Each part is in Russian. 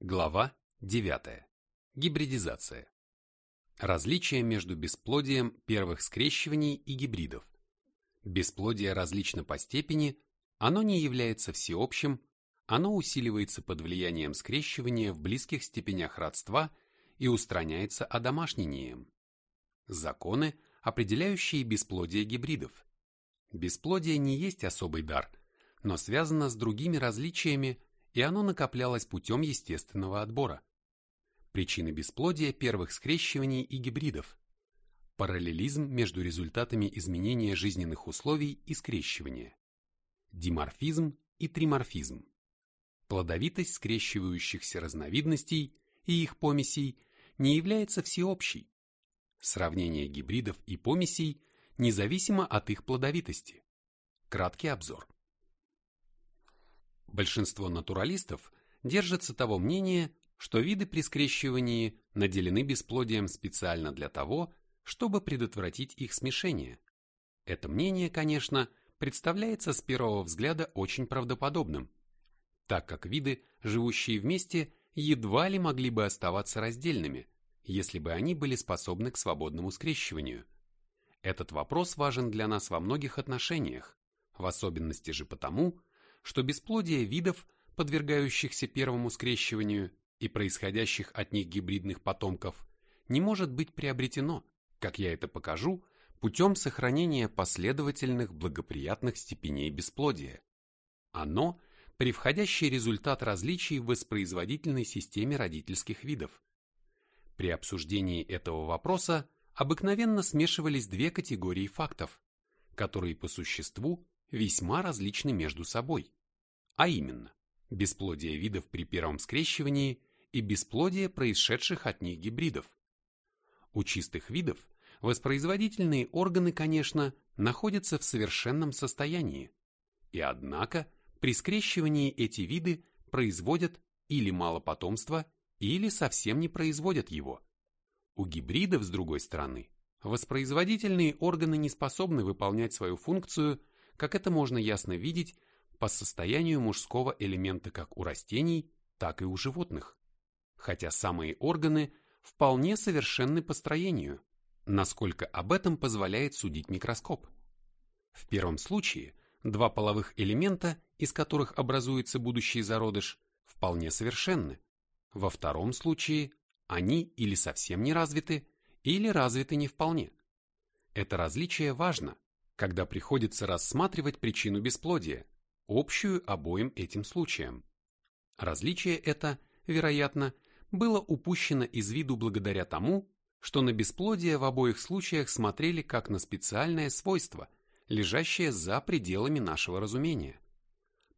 Глава 9. Гибридизация. Различие между бесплодием первых скрещиваний и гибридов. Бесплодие различно по степени, оно не является всеобщим, оно усиливается под влиянием скрещивания в близких степенях родства и устраняется одомашнением. Законы, определяющие бесплодие гибридов. Бесплодие не есть особый дар, но связано с другими различиями, и оно накоплялось путем естественного отбора. Причины бесплодия первых скрещиваний и гибридов. Параллелизм между результатами изменения жизненных условий и скрещивания. Диморфизм и триморфизм. Плодовитость скрещивающихся разновидностей и их помесей не является всеобщей. Сравнение гибридов и помесей независимо от их плодовитости. Краткий обзор. Большинство натуралистов держатся того мнения, что виды при скрещивании наделены бесплодием специально для того, чтобы предотвратить их смешение. Это мнение, конечно, представляется с первого взгляда очень правдоподобным, так как виды, живущие вместе, едва ли могли бы оставаться раздельными, если бы они были способны к свободному скрещиванию. Этот вопрос важен для нас во многих отношениях, в особенности же потому, что бесплодие видов, подвергающихся первому скрещиванию и происходящих от них гибридных потомков, не может быть приобретено, как я это покажу, путем сохранения последовательных благоприятных степеней бесплодия. Оно – превходящий результат различий в воспроизводительной системе родительских видов. При обсуждении этого вопроса обыкновенно смешивались две категории фактов, которые по существу весьма различны между собой, а именно бесплодие видов при первом скрещивании и бесплодие происшедших от них гибридов. У чистых видов воспроизводительные органы, конечно, находятся в совершенном состоянии, и однако при скрещивании эти виды производят или мало потомства, или совсем не производят его. У гибридов, с другой стороны, воспроизводительные органы не способны выполнять свою функцию как это можно ясно видеть по состоянию мужского элемента как у растений, так и у животных. Хотя самые органы вполне совершенны по строению, насколько об этом позволяет судить микроскоп. В первом случае два половых элемента, из которых образуется будущий зародыш, вполне совершенны. Во втором случае они или совсем не развиты, или развиты не вполне. Это различие важно, когда приходится рассматривать причину бесплодия, общую обоим этим случаям. Различие это, вероятно, было упущено из виду благодаря тому, что на бесплодие в обоих случаях смотрели как на специальное свойство, лежащее за пределами нашего разумения.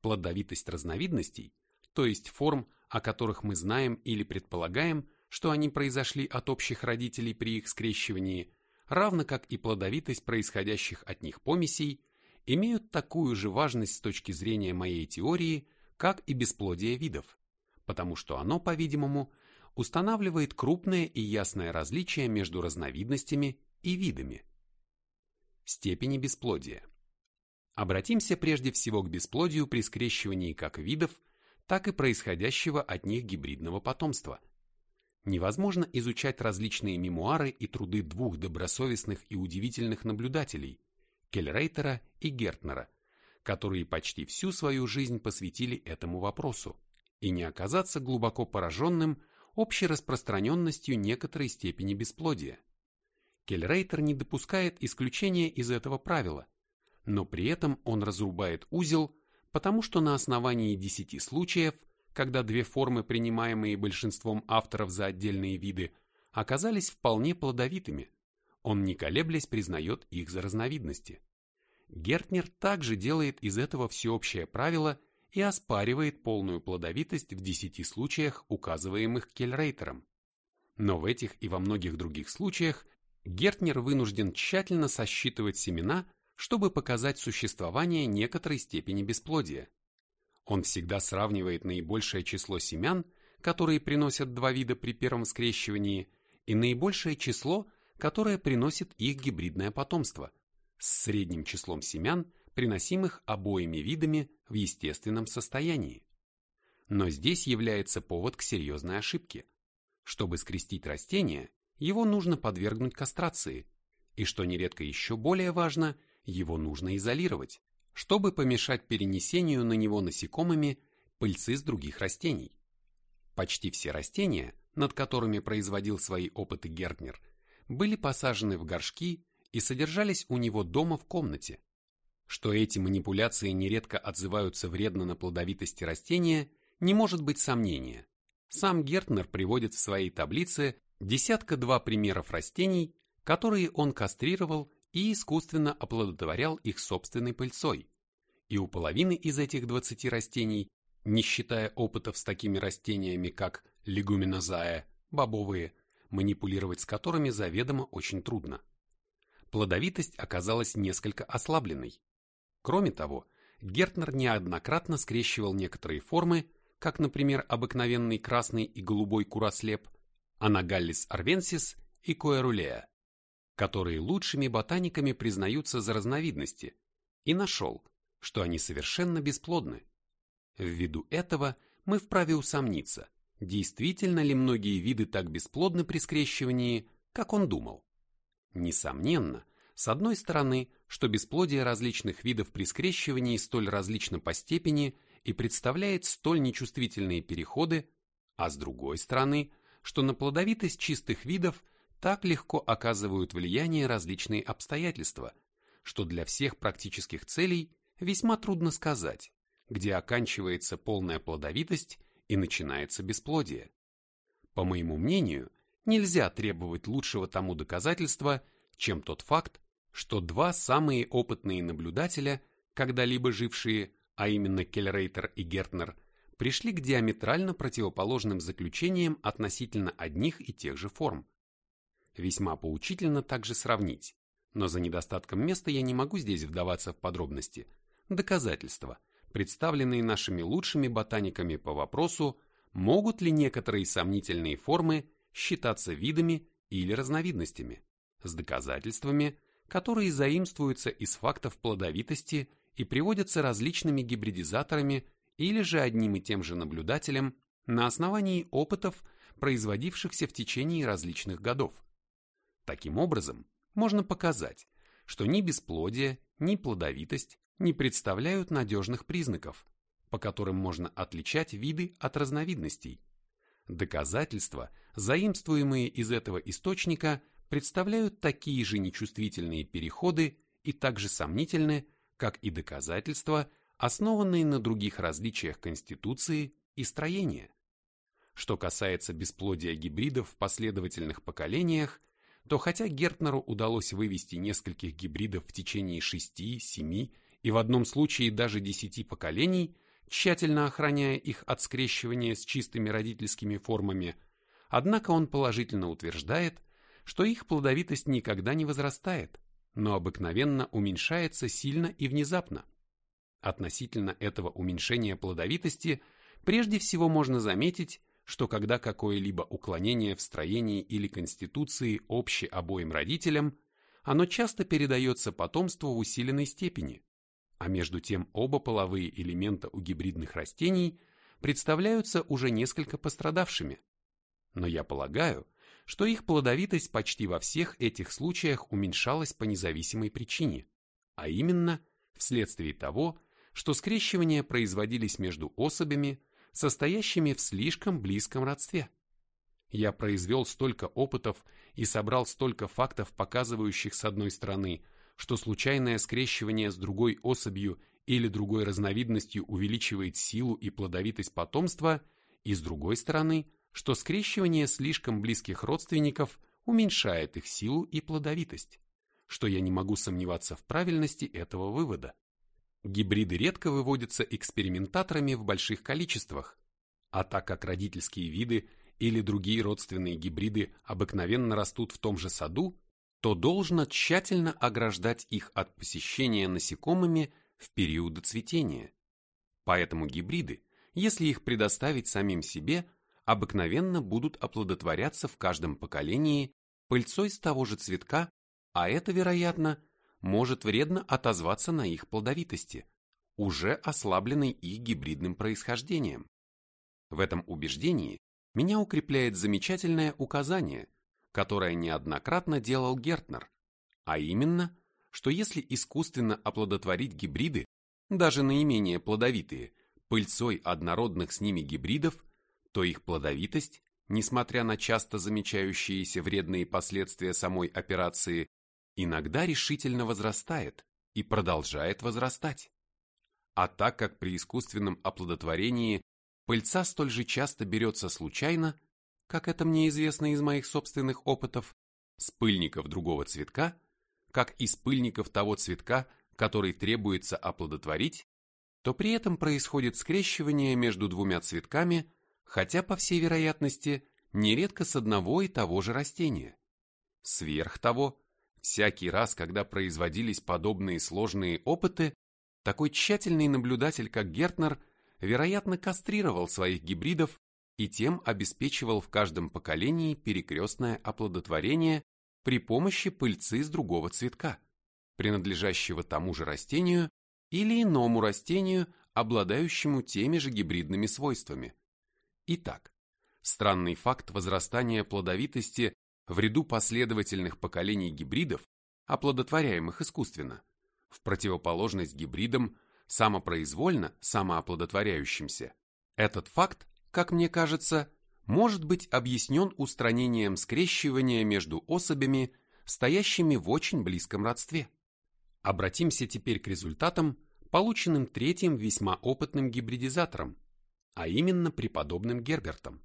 Плодовитость разновидностей, то есть форм, о которых мы знаем или предполагаем, что они произошли от общих родителей при их скрещивании, равно как и плодовитость происходящих от них помесей, имеют такую же важность с точки зрения моей теории, как и бесплодие видов, потому что оно, по-видимому, устанавливает крупное и ясное различие между разновидностями и видами. Степени бесплодия. Обратимся прежде всего к бесплодию при скрещивании как видов, так и происходящего от них гибридного потомства – невозможно изучать различные мемуары и труды двух добросовестных и удивительных наблюдателей – Кельрейтера и Гертнера, которые почти всю свою жизнь посвятили этому вопросу, и не оказаться глубоко пораженным общей распространенностью некоторой степени бесплодия. Кельрейтер не допускает исключения из этого правила, но при этом он разрубает узел, потому что на основании десяти случаев – когда две формы, принимаемые большинством авторов за отдельные виды, оказались вполне плодовитыми. Он не колеблясь признает их за разновидности. Гертнер также делает из этого всеобщее правило и оспаривает полную плодовитость в десяти случаях, указываемых Кельрейтером. Но в этих и во многих других случаях Гертнер вынужден тщательно сосчитывать семена, чтобы показать существование некоторой степени бесплодия. Он всегда сравнивает наибольшее число семян, которые приносят два вида при первом скрещивании, и наибольшее число, которое приносит их гибридное потомство, с средним числом семян, приносимых обоими видами в естественном состоянии. Но здесь является повод к серьезной ошибке. Чтобы скрестить растение, его нужно подвергнуть кастрации, и что нередко еще более важно, его нужно изолировать, чтобы помешать перенесению на него насекомыми пыльцы с других растений. Почти все растения, над которыми производил свои опыты Гертнер, были посажены в горшки и содержались у него дома в комнате. Что эти манипуляции нередко отзываются вредно на плодовитости растения, не может быть сомнения. Сам Гертнер приводит в своей таблице десятка-два примеров растений, которые он кастрировал и искусственно оплодотворял их собственной пыльцой. И у половины из этих 20 растений, не считая опытов с такими растениями, как легуминозая, бобовые, манипулировать с которыми заведомо очень трудно. Плодовитость оказалась несколько ослабленной. Кроме того, Гертнер неоднократно скрещивал некоторые формы, как, например, обыкновенный красный и голубой курослеп, анагаллис арвенсис и коэрулея, которые лучшими ботаниками признаются за разновидности, и нашел, что они совершенно бесплодны. Ввиду этого мы вправе усомниться, действительно ли многие виды так бесплодны при скрещивании, как он думал. Несомненно, с одной стороны, что бесплодие различных видов при скрещивании столь различно по степени и представляет столь нечувствительные переходы, а с другой стороны, что на плодовитость чистых видов так легко оказывают влияние различные обстоятельства, что для всех практических целей весьма трудно сказать, где оканчивается полная плодовитость и начинается бесплодие. По моему мнению, нельзя требовать лучшего тому доказательства, чем тот факт, что два самые опытные наблюдателя, когда-либо жившие, а именно Келлерейтер и Гертнер, пришли к диаметрально противоположным заключениям относительно одних и тех же форм. Весьма поучительно также сравнить, но за недостатком места я не могу здесь вдаваться в подробности. Доказательства, представленные нашими лучшими ботаниками по вопросу, могут ли некоторые сомнительные формы считаться видами или разновидностями, с доказательствами, которые заимствуются из фактов плодовитости и приводятся различными гибридизаторами или же одним и тем же наблюдателем на основании опытов, производившихся в течение различных годов. Таким образом, можно показать, что ни бесплодие, ни плодовитость не представляют надежных признаков, по которым можно отличать виды от разновидностей. Доказательства, заимствуемые из этого источника, представляют такие же нечувствительные переходы и также сомнительны, как и доказательства, основанные на других различиях конституции и строения. Что касается бесплодия гибридов в последовательных поколениях, то хотя Гертнеру удалось вывести нескольких гибридов в течение шести, семи и в одном случае даже десяти поколений, тщательно охраняя их от скрещивания с чистыми родительскими формами, однако он положительно утверждает, что их плодовитость никогда не возрастает, но обыкновенно уменьшается сильно и внезапно. Относительно этого уменьшения плодовитости прежде всего можно заметить, что когда какое-либо уклонение в строении или конституции обще обоим родителям, оно часто передается потомству в усиленной степени, а между тем оба половые элемента у гибридных растений представляются уже несколько пострадавшими. Но я полагаю, что их плодовитость почти во всех этих случаях уменьшалась по независимой причине, а именно вследствие того, что скрещивания производились между особями, состоящими в слишком близком родстве. Я произвел столько опытов и собрал столько фактов, показывающих с одной стороны, что случайное скрещивание с другой особью или другой разновидностью увеличивает силу и плодовитость потомства, и с другой стороны, что скрещивание слишком близких родственников уменьшает их силу и плодовитость, что я не могу сомневаться в правильности этого вывода. Гибриды редко выводятся экспериментаторами в больших количествах, а так как родительские виды или другие родственные гибриды обыкновенно растут в том же саду, то должно тщательно ограждать их от посещения насекомыми в периоды цветения. Поэтому гибриды, если их предоставить самим себе, обыкновенно будут оплодотворяться в каждом поколении пыльцой с того же цветка, а это, вероятно, может вредно отозваться на их плодовитости, уже ослабленной их гибридным происхождением. В этом убеждении меня укрепляет замечательное указание, которое неоднократно делал Гертнер, а именно, что если искусственно оплодотворить гибриды, даже наименее плодовитые, пыльцой однородных с ними гибридов, то их плодовитость, несмотря на часто замечающиеся вредные последствия самой операции, иногда решительно возрастает и продолжает возрастать. А так как при искусственном оплодотворении пыльца столь же часто берется случайно, как это мне известно из моих собственных опытов, с пыльников другого цветка, как из пыльников того цветка, который требуется оплодотворить, то при этом происходит скрещивание между двумя цветками, хотя, по всей вероятности, нередко с одного и того же растения. Сверх того, всякий раз, когда производились подобные сложные опыты, такой тщательный наблюдатель, как Гертнер, вероятно, кастрировал своих гибридов и тем обеспечивал в каждом поколении перекрестное оплодотворение при помощи пыльцы с другого цветка, принадлежащего тому же растению или иному растению, обладающему теми же гибридными свойствами. Итак, странный факт возрастания плодовитости в ряду последовательных поколений гибридов, оплодотворяемых искусственно, в противоположность гибридам, самопроизвольно самооплодотворяющимся. Этот факт, как мне кажется, может быть объяснен устранением скрещивания между особями, стоящими в очень близком родстве. Обратимся теперь к результатам, полученным третьим весьма опытным гибридизатором, а именно преподобным Гербертом.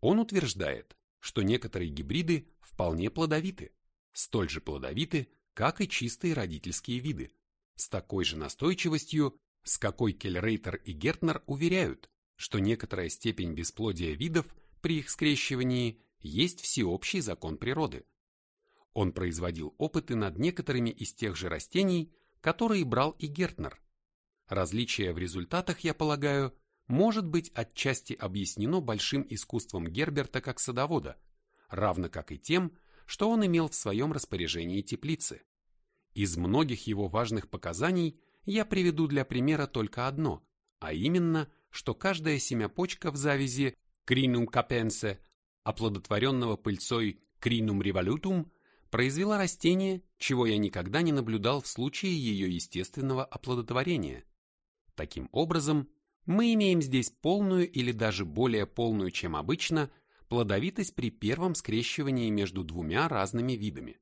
Он утверждает, что некоторые гибриды вполне плодовиты, столь же плодовиты, как и чистые родительские виды, с такой же настойчивостью, с какой Кельрейтер и Гертнер уверяют, что некоторая степень бесплодия видов при их скрещивании есть всеобщий закон природы. Он производил опыты над некоторыми из тех же растений, которые брал и Гертнер. Различие в результатах, я полагаю, может быть отчасти объяснено большим искусством Герберта как садовода, равно как и тем, что он имел в своем распоряжении теплицы. Из многих его важных показаний я приведу для примера только одно, а именно, что каждая семяпочка в завязи Crinum capense, оплодотворенного пыльцой Crinum revolutum, произвела растение, чего я никогда не наблюдал в случае ее естественного оплодотворения. Таким образом, мы имеем здесь полную или даже более полную, чем обычно, плодовитость при первом скрещивании между двумя разными видами.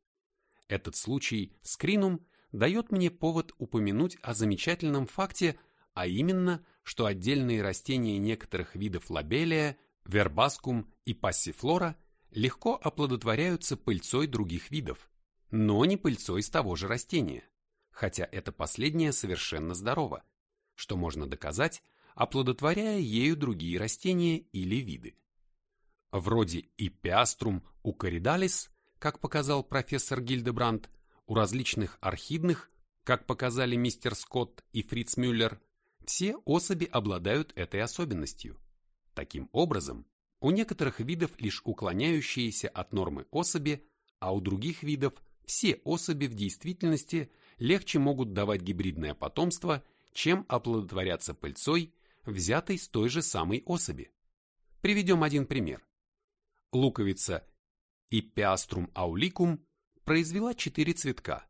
Этот случай с кринум дает мне повод упомянуть о замечательном факте, а именно, что отдельные растения некоторых видов лабелия, вербаскум и пассифлора легко оплодотворяются пыльцой других видов, но не пыльцой с того же растения, хотя это последнее совершенно здорово, что можно доказать, оплодотворяя ею другие растения или виды вроде Ипиаструм укоридалис, как показал профессор Гильдебранд, у различных орхидных, как показали мистер Скотт и Фриц Мюллер, все особи обладают этой особенностью. Таким образом, у некоторых видов лишь уклоняющиеся от нормы особи, а у других видов все особи в действительности легче могут давать гибридное потомство, чем оплодотворяться пыльцой, взятой с той же самой особи. Приведем один пример луковица и Пиаструм ауликум произвела четыре цветка.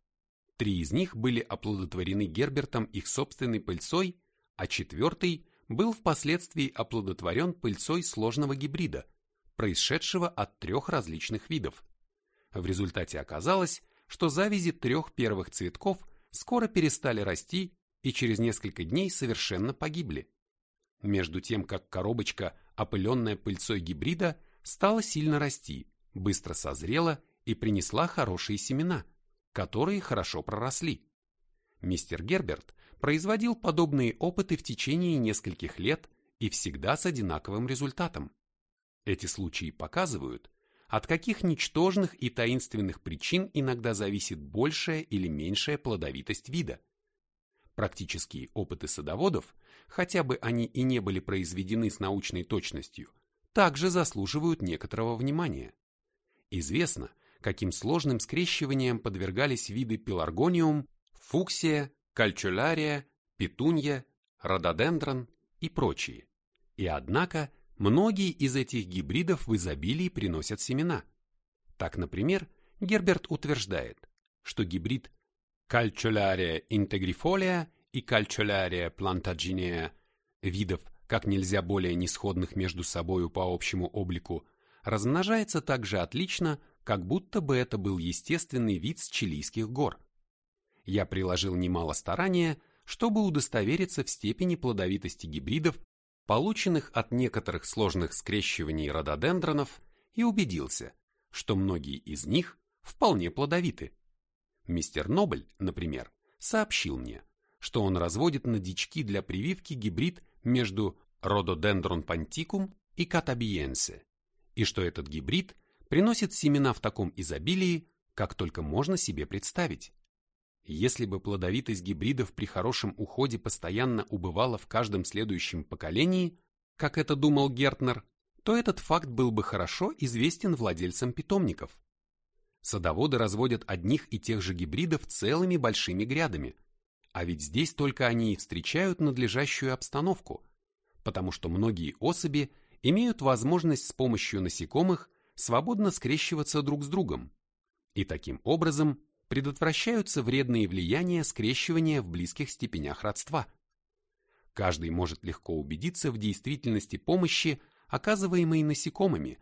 Три из них были оплодотворены Гербертом их собственной пыльцой, а четвертый был впоследствии оплодотворен пыльцой сложного гибрида, происшедшего от трех различных видов. В результате оказалось, что завязи трех первых цветков скоро перестали расти и через несколько дней совершенно погибли. Между тем, как коробочка, опыленная пыльцой гибрида, стала сильно расти, быстро созрела и принесла хорошие семена, которые хорошо проросли. Мистер Герберт производил подобные опыты в течение нескольких лет и всегда с одинаковым результатом. Эти случаи показывают, от каких ничтожных и таинственных причин иногда зависит большая или меньшая плодовитость вида. Практические опыты садоводов, хотя бы они и не были произведены с научной точностью, также заслуживают некоторого внимания. Известно, каким сложным скрещиванием подвергались виды пеларгониум, фуксия, кальчулярия, петунья, рододендрон и прочие. И однако многие из этих гибридов в изобилии приносят семена. Так, например, Герберт утверждает, что гибрид Calceolaria integrifolia и Calceolaria plantaginea видов как нельзя более несходных между собою по общему облику, размножается так же отлично, как будто бы это был естественный вид с чилийских гор. Я приложил немало старания, чтобы удостовериться в степени плодовитости гибридов, полученных от некоторых сложных скрещиваний рододендронов, и убедился, что многие из них вполне плодовиты. Мистер Нобль, например, сообщил мне, что он разводит на дички для прививки гибрид между Rhododendron ponticum и Catabiense, и что этот гибрид приносит семена в таком изобилии, как только можно себе представить. Если бы плодовитость гибридов при хорошем уходе постоянно убывала в каждом следующем поколении, как это думал Гертнер, то этот факт был бы хорошо известен владельцам питомников. Садоводы разводят одних и тех же гибридов целыми большими грядами, а ведь здесь только они и встречают надлежащую обстановку, потому что многие особи имеют возможность с помощью насекомых свободно скрещиваться друг с другом, и таким образом предотвращаются вредные влияния скрещивания в близких степенях родства. Каждый может легко убедиться в действительности помощи, оказываемой насекомыми,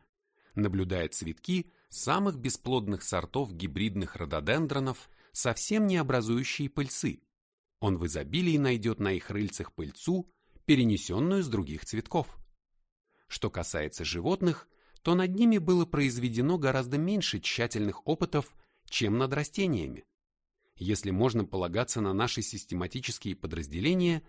наблюдая цветки самых бесплодных сортов гибридных рододендронов, совсем не образующие пыльцы. Он в изобилии найдет на их рыльцах пыльцу, перенесенную с других цветков. Что касается животных, то над ними было произведено гораздо меньше тщательных опытов чем над растениями. Если можно полагаться на наши систематические подразделения,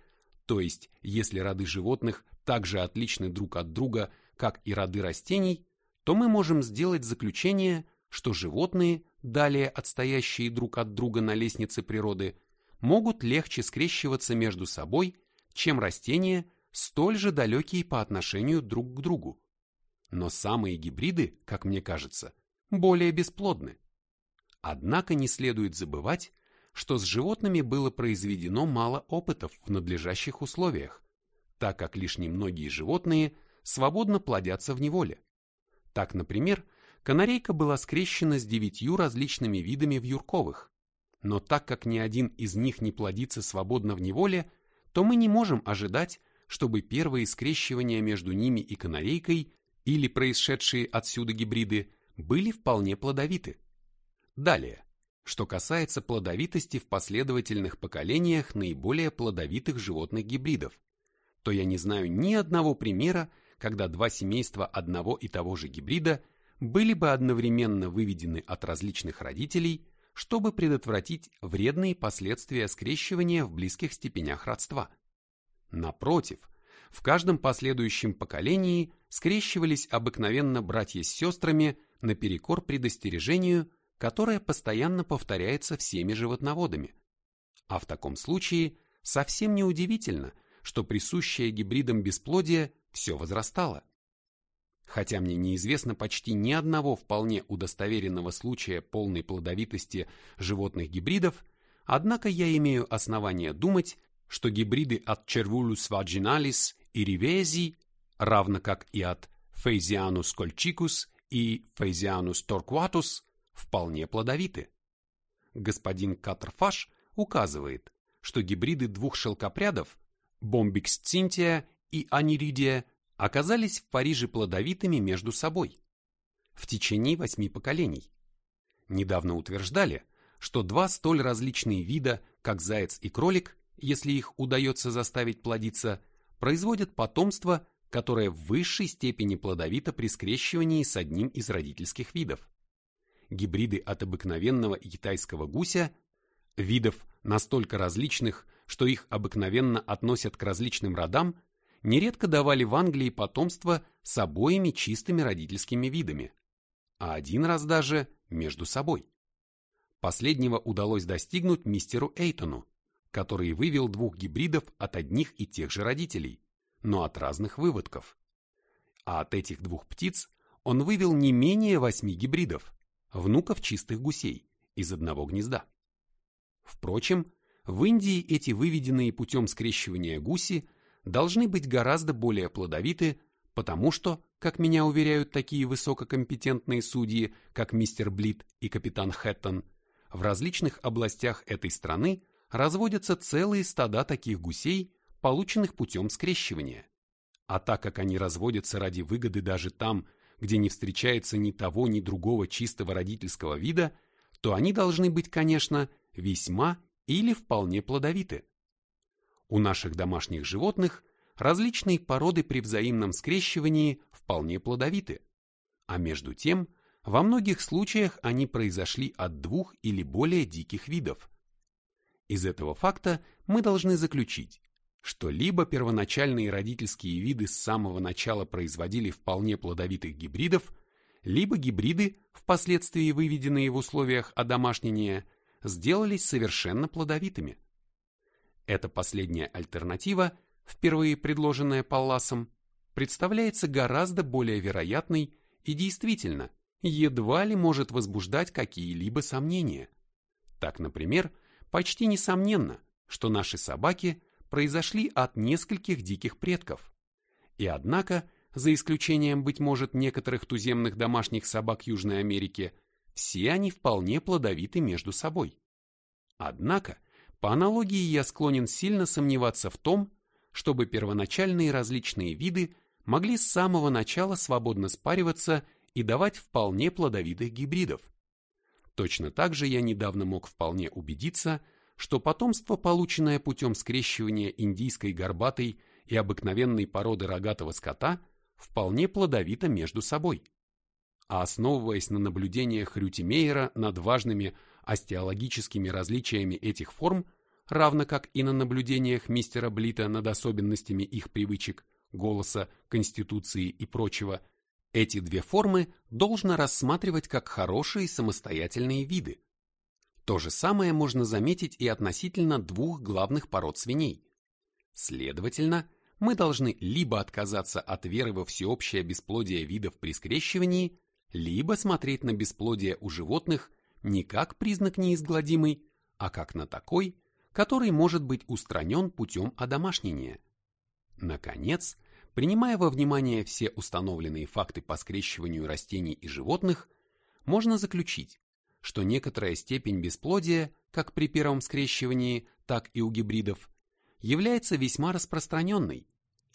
то есть если роды животных также отличны друг от друга, как и роды растений, то мы можем сделать заключение, что животные, далее отстоящие друг от друга на лестнице природы, могут легче скрещиваться между собой, чем растения, столь же далекие по отношению друг к другу. Но самые гибриды, как мне кажется, более бесплодны. Однако не следует забывать, что с животными было произведено мало опытов в надлежащих условиях, так как лишь немногие животные свободно плодятся в неволе. Так, например, канарейка была скрещена с девятью различными видами вьюрковых, но так как ни один из них не плодится свободно в неволе, то мы не можем ожидать, чтобы первые скрещивания между ними и канарейкой или происшедшие отсюда гибриды были вполне плодовиты. Далее, что касается плодовитости в последовательных поколениях наиболее плодовитых животных гибридов, то я не знаю ни одного примера, когда два семейства одного и того же гибрида были бы одновременно выведены от различных родителей, чтобы предотвратить вредные последствия скрещивания в близких степенях родства. Напротив, в каждом последующем поколении скрещивались обыкновенно братья с сестрами наперекор предостережению – которое постоянно повторяется всеми животноводами. А в таком случае совсем не удивительно, что присущее гибридам бесплодие все возрастало. Хотя мне неизвестно почти ни одного вполне удостоверенного случая полной плодовитости животных гибридов, однако я имею основания думать, что гибриды от Cervulus vaginalis и Rivesi, равно как и от Phaesianus colchicus и Phaesianus torquatus, вполне плодовиты. Господин Катерфаш указывает, что гибриды двух шелкопрядов, Бомбикс цинтия и Аниридия, оказались в Париже плодовитыми между собой в течение восьми поколений. Недавно утверждали, что два столь различные вида, как заяц и кролик, если их удается заставить плодиться, производят потомство, которое в высшей степени плодовито при скрещивании с одним из родительских видов гибриды от обыкновенного китайского гуся, видов настолько различных, что их обыкновенно относят к различным родам, нередко давали в Англии потомство с обоими чистыми родительскими видами, а один раз даже между собой. Последнего удалось достигнуть мистеру Эйтону, который вывел двух гибридов от одних и тех же родителей, но от разных выводков. А от этих двух птиц он вывел не менее восьми гибридов внуков чистых гусей из одного гнезда. Впрочем, в Индии эти выведенные путем скрещивания гуси должны быть гораздо более плодовиты потому что, как меня уверяют такие высококомпетентные судьи, как мистер Блит и капитан Хэттон, в различных областях этой страны разводятся целые стада таких гусей, полученных путем скрещивания. А так как они разводятся ради выгоды даже там, где не встречается ни того, ни другого чистого родительского вида, то они должны быть, конечно, весьма или вполне плодовиты. У наших домашних животных различные породы при взаимном скрещивании вполне плодовиты, а между тем во многих случаях они произошли от двух или более диких видов. Из этого факта мы должны заключить, что либо первоначальные родительские виды с самого начала производили вполне плодовитых гибридов, либо гибриды, впоследствии выведенные в условиях одомашнения, сделались совершенно плодовитыми. Эта последняя альтернатива, впервые предложенная Палласом, представляется гораздо более вероятной и действительно едва ли может возбуждать какие-либо сомнения. Так, например, почти несомненно, что наши собаки произошли от нескольких диких предков. И однако, за исключением, быть может, некоторых туземных домашних собак Южной Америки, все они вполне плодовиты между собой. Однако, по аналогии я склонен сильно сомневаться в том, чтобы первоначальные различные виды могли с самого начала свободно спариваться и давать вполне плодовитых гибридов. Точно так же я недавно мог вполне убедиться, что потомство, полученное путем скрещивания индийской горбатой и обыкновенной породы рогатого скота, вполне плодовито между собой. А основываясь на наблюдениях Рютимейера над важными остеологическими различиями этих форм, равно как и на наблюдениях мистера Блита над особенностями их привычек, голоса, конституции и прочего, эти две формы должно рассматривать как хорошие самостоятельные виды. То же самое можно заметить и относительно двух главных пород свиней. Следовательно, мы должны либо отказаться от веры во всеобщее бесплодие видов при скрещивании, либо смотреть на бесплодие у животных не как признак неизгладимый, а как на такой, который может быть устранен путем одомашнения. Наконец, принимая во внимание все установленные факты по скрещиванию растений и животных, можно заключить, что некоторая степень бесплодия, как при первом скрещивании, так и у гибридов, является весьма распространенной,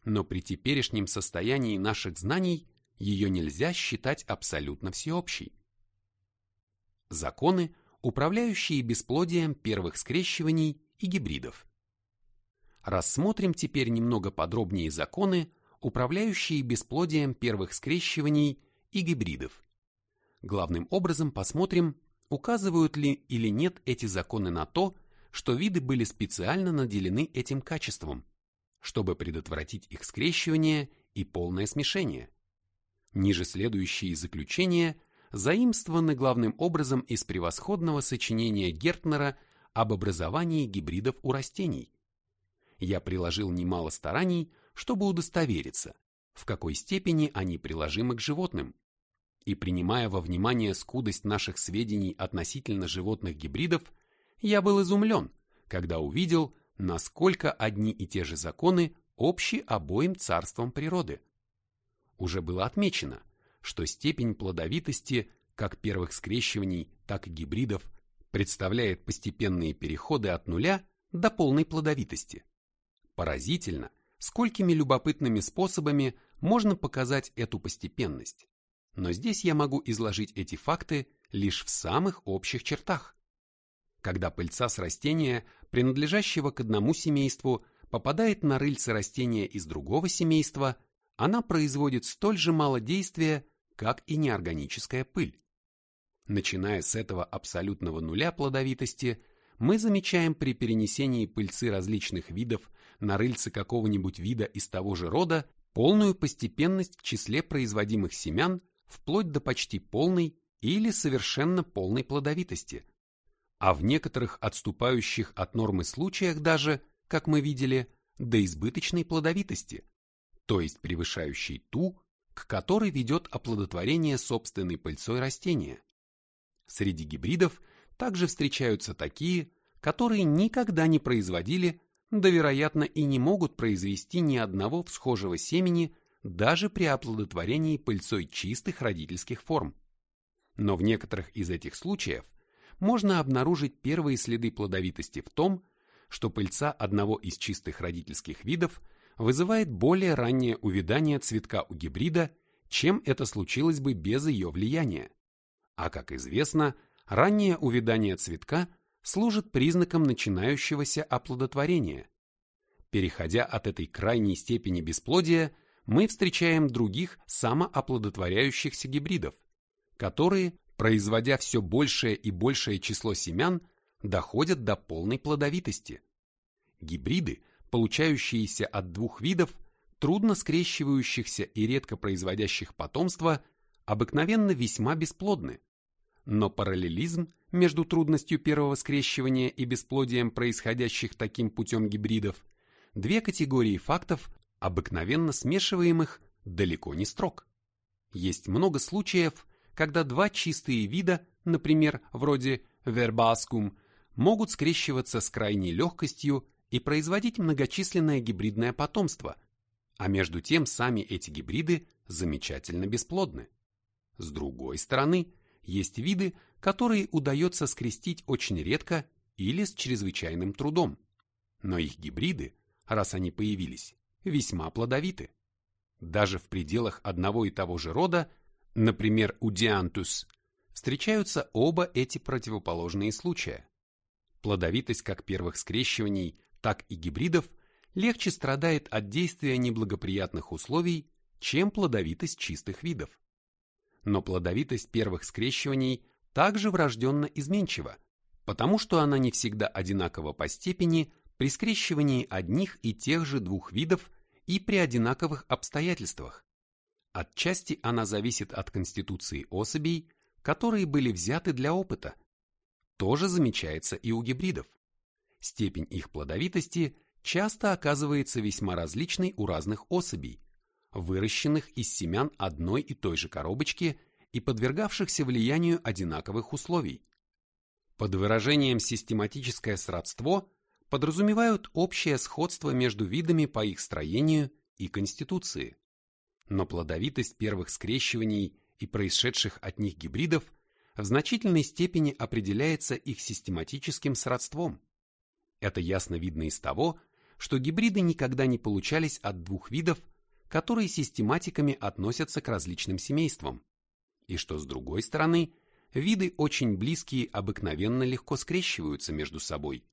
но при теперешнем состоянии наших знаний ее нельзя считать абсолютно всеобщей. Законы, управляющие бесплодием первых скрещиваний и гибридов. Рассмотрим теперь немного подробнее законы, управляющие бесплодием первых скрещиваний и гибридов. Главным образом посмотрим, указывают ли или нет эти законы на то, что виды были специально наделены этим качеством, чтобы предотвратить их скрещивание и полное смешение. Ниже следующие заключения заимствованы главным образом из превосходного сочинения Гертнера об образовании гибридов у растений. Я приложил немало стараний, чтобы удостовериться, в какой степени они приложимы к животным. И принимая во внимание скудость наших сведений относительно животных гибридов, я был изумлен, когда увидел, насколько одни и те же законы общи обоим царствам природы. Уже было отмечено, что степень плодовитости как первых скрещиваний, так и гибридов представляет постепенные переходы от нуля до полной плодовитости. Поразительно, сколькими любопытными способами можно показать эту постепенность. Но здесь я могу изложить эти факты лишь в самых общих чертах. Когда пыльца с растения, принадлежащего к одному семейству, попадает на рыльце растения из другого семейства, она производит столь же мало действия, как и неорганическая пыль. Начиная с этого абсолютного нуля плодовитости, мы замечаем при перенесении пыльцы различных видов на рыльце какого-нибудь вида из того же рода полную постепенность в числе производимых семян вплоть до почти полной или совершенно полной плодовитости. А в некоторых отступающих от нормы случаях даже, как мы видели, до избыточной плодовитости, то есть превышающей ту, к которой ведет оплодотворение собственной пыльцой растения. Среди гибридов также встречаются такие, которые никогда не производили, да вероятно и не могут произвести ни одного всхожего семени даже при оплодотворении пыльцой чистых родительских форм. Но в некоторых из этих случаев можно обнаружить первые следы плодовитости в том, что пыльца одного из чистых родительских видов вызывает более раннее увядание цветка у гибрида, чем это случилось бы без ее влияния. А как известно, раннее увядание цветка служит признаком начинающегося оплодотворения. Переходя от этой крайней степени бесплодия, мы встречаем других самооплодотворяющихся гибридов, которые, производя все большее и большее число семян, доходят до полной плодовитости. Гибриды, получающиеся от двух видов, трудно скрещивающихся и редко производящих потомство, обыкновенно весьма бесплодны. Но параллелизм между трудностью первого скрещивания и бесплодием происходящих таким путем гибридов – две категории фактов, обыкновенно смешиваемых, далеко не строг. Есть много случаев, когда два чистые вида, например, вроде вербаскум, могут скрещиваться с крайней легкостью и производить многочисленное гибридное потомство, а между тем сами эти гибриды замечательно бесплодны. С другой стороны, есть виды, которые удается скрестить очень редко или с чрезвычайным трудом. Но их гибриды, раз они появились, весьма плодовиты. Даже в пределах одного и того же рода, например, у диантус, встречаются оба эти противоположные случая. Плодовитость как первых скрещиваний, так и гибридов легче страдает от действия неблагоприятных условий, чем плодовитость чистых видов. Но плодовитость первых скрещиваний также врожденно изменчива, потому что она не всегда одинакова по степени при скрещивании одних и тех же двух видов и при одинаковых обстоятельствах. Отчасти она зависит от конституции особей, которые были взяты для опыта. Тоже замечается и у гибридов. Степень их плодовитости часто оказывается весьма различной у разных особей, выращенных из семян одной и той же коробочки и подвергавшихся влиянию одинаковых условий. Под выражением «систематическое сродство» подразумевают общее сходство между видами по их строению и конституции. Но плодовитость первых скрещиваний и происшедших от них гибридов в значительной степени определяется их систематическим сродством. Это ясно видно из того, что гибриды никогда не получались от двух видов, которые систематиками относятся к различным семействам, и что, с другой стороны, виды очень близкие обыкновенно легко скрещиваются между собой.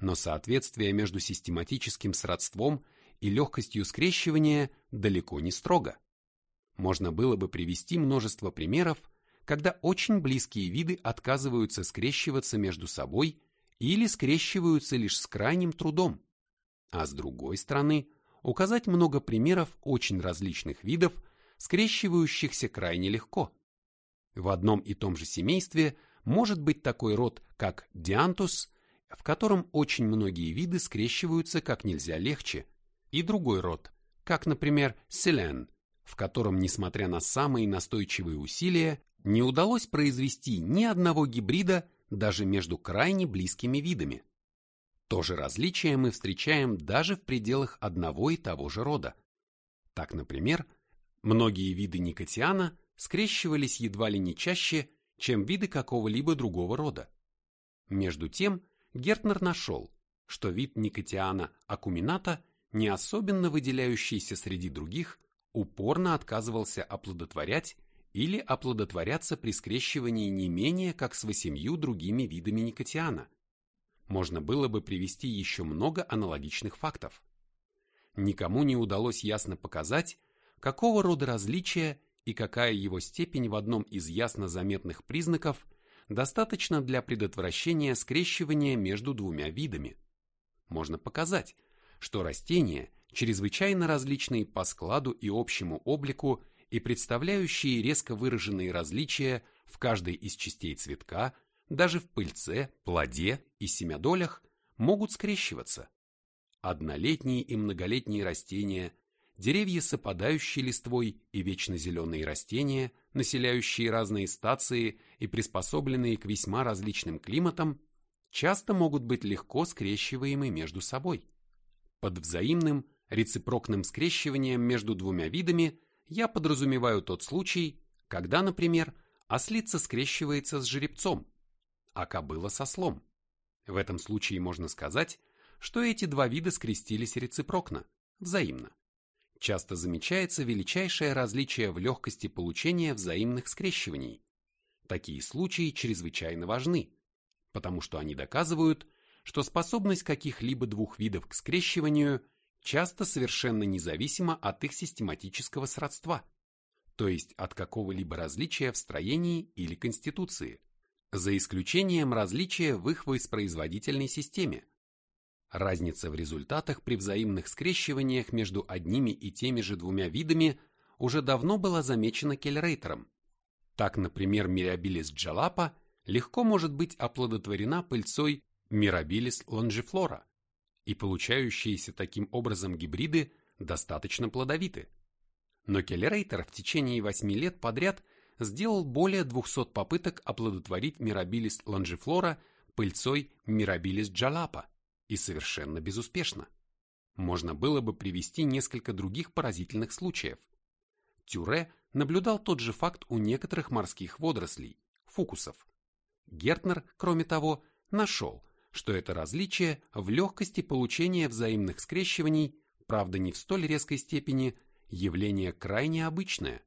Но соответствие между систематическим сродством и легкостью скрещивания далеко не строго. Можно было бы привести множество примеров, когда очень близкие виды отказываются скрещиваться между собой или скрещиваются лишь с крайним трудом, а с другой стороны указать много примеров очень различных видов, скрещивающихся крайне легко. В одном и том же семействе может быть такой род, как диантус, в котором очень многие виды скрещиваются как нельзя легче, и другой род, как, например, селен, в котором, несмотря на самые настойчивые усилия, не удалось произвести ни одного гибрида даже между крайне близкими видами. То же различие мы встречаем даже в пределах одного и того же рода. Так, например, многие виды никотиана скрещивались едва ли не чаще, чем виды какого-либо другого рода. Между тем, Гертнер нашел, что вид никотиана акумината, не особенно выделяющийся среди других, упорно отказывался оплодотворять или оплодотворяться при скрещивании не менее как с восемью другими видами никотиана – можно было бы привести еще много аналогичных фактов. Никому не удалось ясно показать, какого рода различия и какая его степень в одном из ясно заметных признаков достаточно для предотвращения скрещивания между двумя видами. Можно показать, что растения, чрезвычайно различные по складу и общему облику и представляющие резко выраженные различия в каждой из частей цветка – даже в пыльце, плоде и семядолях могут скрещиваться. Однолетние и многолетние растения, деревья с опадающей листвой и вечно зеленые растения, населяющие разные стации и приспособленные к весьма различным климатам, часто могут быть легко скрещиваемы между собой. Под взаимным, Рецепрокным скрещиванием между двумя видами я подразумеваю тот случай, когда, например, ослица скрещивается с жеребцом, а кобыла со слом. В этом случае можно сказать, что эти два вида скрестились рецепрокно, взаимно. Часто замечается величайшее различие в легкости получения взаимных скрещиваний. Такие случаи чрезвычайно важны, потому что они доказывают, что способность каких-либо двух видов к скрещиванию часто совершенно независима от их систематического сродства, то есть от какого-либо различия в строении или конституции, за исключением различия в их воспроизводительной системе, Разница в результатах при взаимных скрещиваниях между одними и теми же двумя видами уже давно была замечена Кельрейтером. Так, например, Мирабилис джалапа легко может быть оплодотворена пыльцой Мирабилис лонжифлора, и получающиеся таким образом гибриды достаточно плодовиты. Но Келлерейтер в течение 8 лет подряд сделал более 200 попыток оплодотворить Мирабилис лонжифлора пыльцой Мирабилис джалапа и совершенно безуспешно. Можно было бы привести несколько других поразительных случаев. Тюре наблюдал тот же факт у некоторых морских водорослей, фукусов. Гертнер, кроме того, нашел, что это различие в легкости получения взаимных скрещиваний, правда не в столь резкой степени, явление крайне обычное.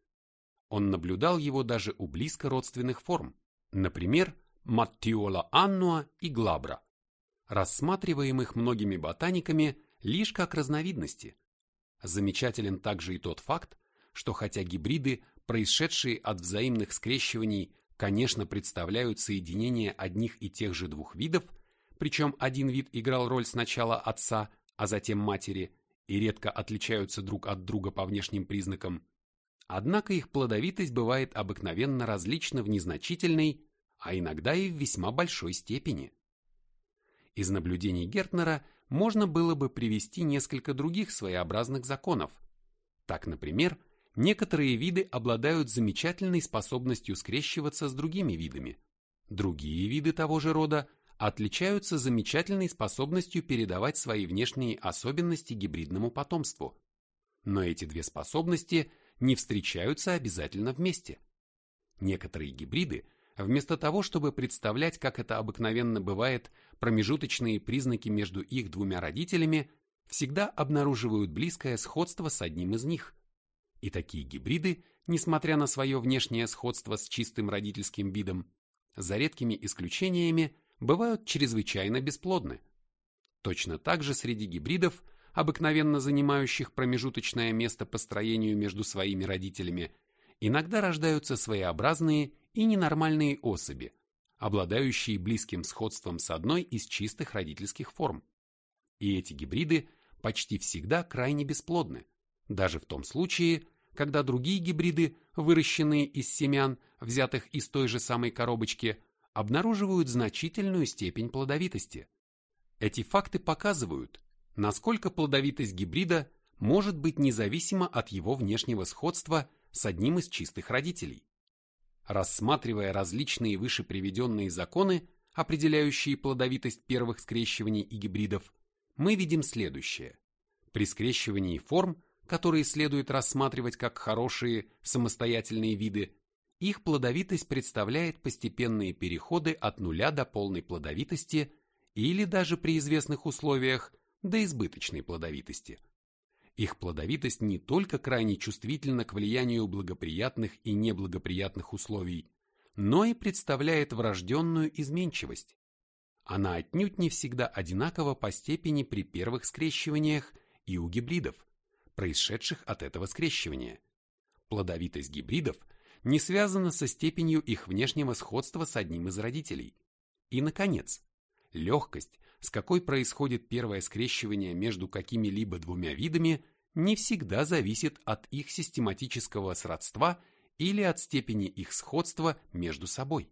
Он наблюдал его даже у близко родственных форм, например, Маттиола аннуа и глабра рассматриваемых многими ботаниками лишь как разновидности. Замечателен также и тот факт, что хотя гибриды, происшедшие от взаимных скрещиваний, конечно представляют соединение одних и тех же двух видов, причем один вид играл роль сначала отца, а затем матери, и редко отличаются друг от друга по внешним признакам, однако их плодовитость бывает обыкновенно различна в незначительной, а иногда и в весьма большой степени. Из наблюдений Гертнера можно было бы привести несколько других своеобразных законов. Так, например, некоторые виды обладают замечательной способностью скрещиваться с другими видами. Другие виды того же рода отличаются замечательной способностью передавать свои внешние особенности гибридному потомству. Но эти две способности не встречаются обязательно вместе. Некоторые гибриды, вместо того, чтобы представлять, как это обыкновенно бывает, промежуточные признаки между их двумя родителями всегда обнаруживают близкое сходство с одним из них. И такие гибриды, несмотря на свое внешнее сходство с чистым родительским видом, за редкими исключениями бывают чрезвычайно бесплодны. Точно так же среди гибридов, обыкновенно занимающих промежуточное место по строению между своими родителями, иногда рождаются своеобразные и ненормальные особи, обладающие близким сходством с одной из чистых родительских форм. И эти гибриды почти всегда крайне бесплодны, даже в том случае, когда другие гибриды, выращенные из семян, взятых из той же самой коробочки, обнаруживают значительную степень плодовитости. Эти факты показывают, насколько плодовитость гибрида может быть независима от его внешнего сходства с одним из чистых родителей. Рассматривая различные выше приведенные законы, определяющие плодовитость первых скрещиваний и гибридов, мы видим следующее. При скрещивании форм, которые следует рассматривать как хорошие самостоятельные виды, их плодовитость представляет постепенные переходы от нуля до полной плодовитости или даже при известных условиях до избыточной плодовитости. Их плодовитость не только крайне чувствительна к влиянию благоприятных и неблагоприятных условий, но и представляет врожденную изменчивость. Она отнюдь не всегда одинакова по степени при первых скрещиваниях и у гибридов, происшедших от этого скрещивания. Плодовитость гибридов не связана со степенью их внешнего сходства с одним из родителей. И, наконец, легкость, с какой происходит первое скрещивание между какими-либо двумя видами, не всегда зависит от их систематического сродства или от степени их сходства между собой.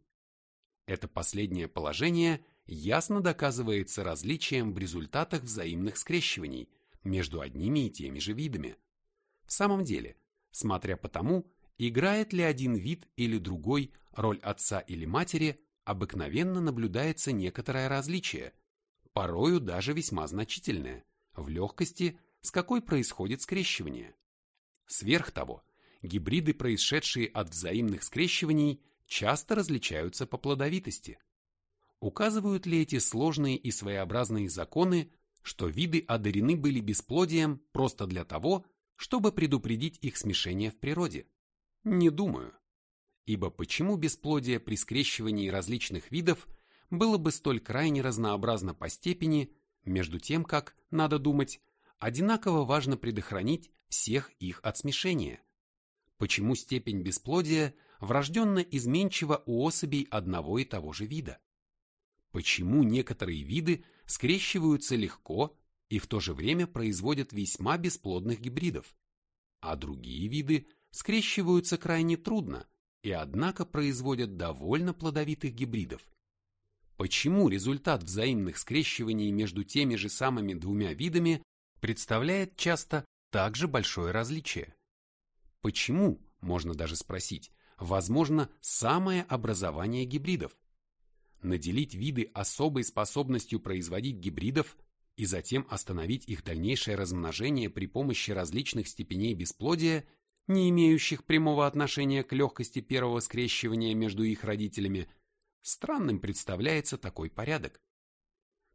Это последнее положение ясно доказывается различием в результатах взаимных скрещиваний между одними и теми же видами. В самом деле, смотря по тому, играет ли один вид или другой роль отца или матери, обыкновенно наблюдается некоторое различие, порою даже весьма значительное, в легкости, с какой происходит скрещивание. Сверх того, гибриды, происшедшие от взаимных скрещиваний, часто различаются по плодовитости. Указывают ли эти сложные и своеобразные законы, что виды одарены были бесплодием просто для того, чтобы предупредить их смешение в природе? Не думаю. Ибо почему бесплодие при скрещивании различных видов было бы столь крайне разнообразно по степени, между тем как, надо думать, одинаково важно предохранить всех их от смешения? Почему степень бесплодия врожденно изменчива у особей одного и того же вида? Почему некоторые виды скрещиваются легко и в то же время производят весьма бесплодных гибридов, а другие виды скрещиваются крайне трудно и однако производят довольно плодовитых гибридов? Почему результат взаимных скрещиваний между теми же самыми двумя видами представляет часто также большое различие? Почему, можно даже спросить, возможно самое образование гибридов? Наделить виды особой способностью производить гибридов и затем остановить их дальнейшее размножение при помощи различных степеней бесплодия, не имеющих прямого отношения к легкости первого скрещивания между их родителями, странным представляется такой порядок.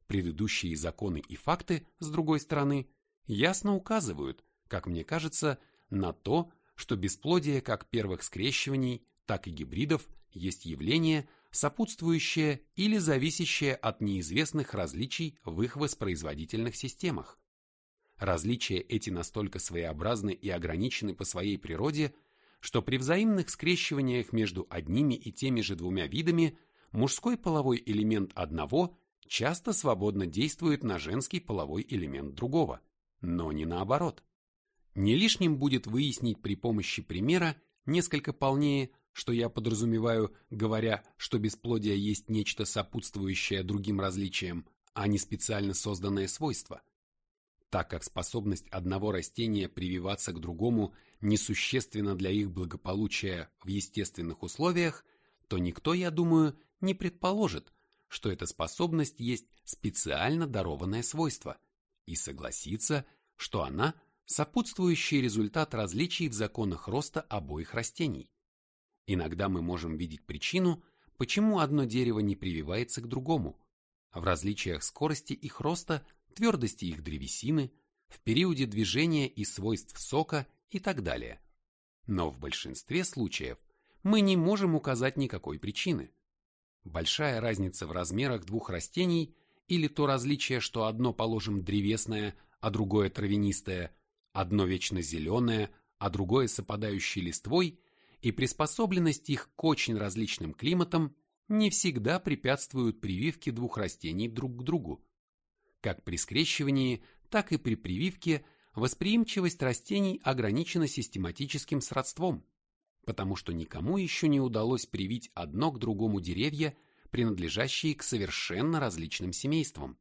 Предыдущие законы и факты, с другой стороны, ясно указывают, как мне кажется, на то, что бесплодие как первых скрещиваний, так и гибридов есть явление, сопутствующее или зависящее от неизвестных различий в их воспроизводительных системах. Различия эти настолько своеобразны и ограничены по своей природе, что при взаимных скрещиваниях между одними и теми же двумя видами мужской половой элемент одного часто свободно действует на женский половой элемент другого, но не наоборот. Не лишним будет выяснить при помощи примера несколько полнее, что я подразумеваю, говоря, что бесплодие есть нечто сопутствующее другим различиям, а не специально созданное свойство. Так как способность одного растения прививаться к другому несущественна для их благополучия в естественных условиях, то никто, я думаю, не предположит, что эта способность есть специально дарованное свойство, и согласится, что она сопутствующий результат различий в законах роста обоих растений. Иногда мы можем видеть причину, почему одно дерево не прививается к другому, в различиях скорости их роста, твердости их древесины, в периоде движения и свойств сока и так далее. Но в большинстве случаев мы не можем указать никакой причины. Большая разница в размерах двух растений или то различие, что одно, положим, древесное, а другое травянистое, одно вечно зеленое, а другое с опадающей листвой, и приспособленность их к очень различным климатам не всегда препятствуют прививке двух растений друг к другу. Как при скрещивании, так и при прививке восприимчивость растений ограничена систематическим сродством, потому что никому еще не удалось привить одно к другому деревья, принадлежащие к совершенно различным семействам.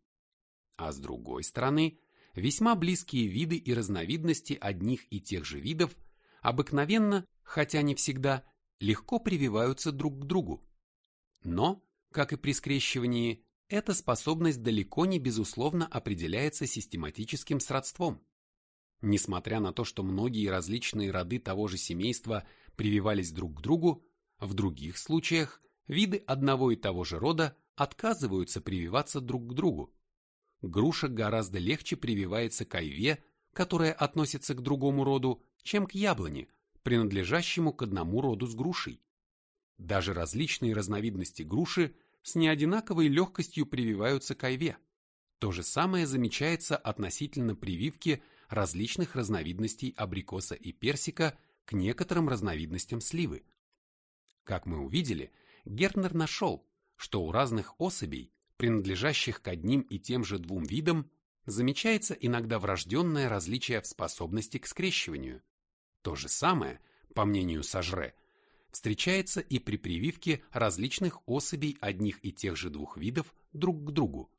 А с другой стороны, весьма близкие виды и разновидности одних и тех же видов обыкновенно, хотя не всегда, легко прививаются друг к другу. Но, как и при скрещивании, эта способность далеко не безусловно определяется систематическим сродством. Несмотря на то, что многие различные роды того же семейства прививались друг к другу, в других случаях виды одного и того же рода отказываются прививаться друг к другу, груша гораздо легче прививается к айве, которая относится к другому роду, чем к яблоне, принадлежащему к одному роду с грушей. Даже различные разновидности груши с неодинаковой легкостью прививаются к айве. То же самое замечается относительно прививки различных разновидностей абрикоса и персика к некоторым разновидностям сливы. Как мы увидели, Гернер нашел, что у разных особей принадлежащих к одним и тем же двум видам, замечается иногда врожденное различие в способности к скрещиванию. То же самое, по мнению Сажре, встречается и при прививке различных особей одних и тех же двух видов друг к другу.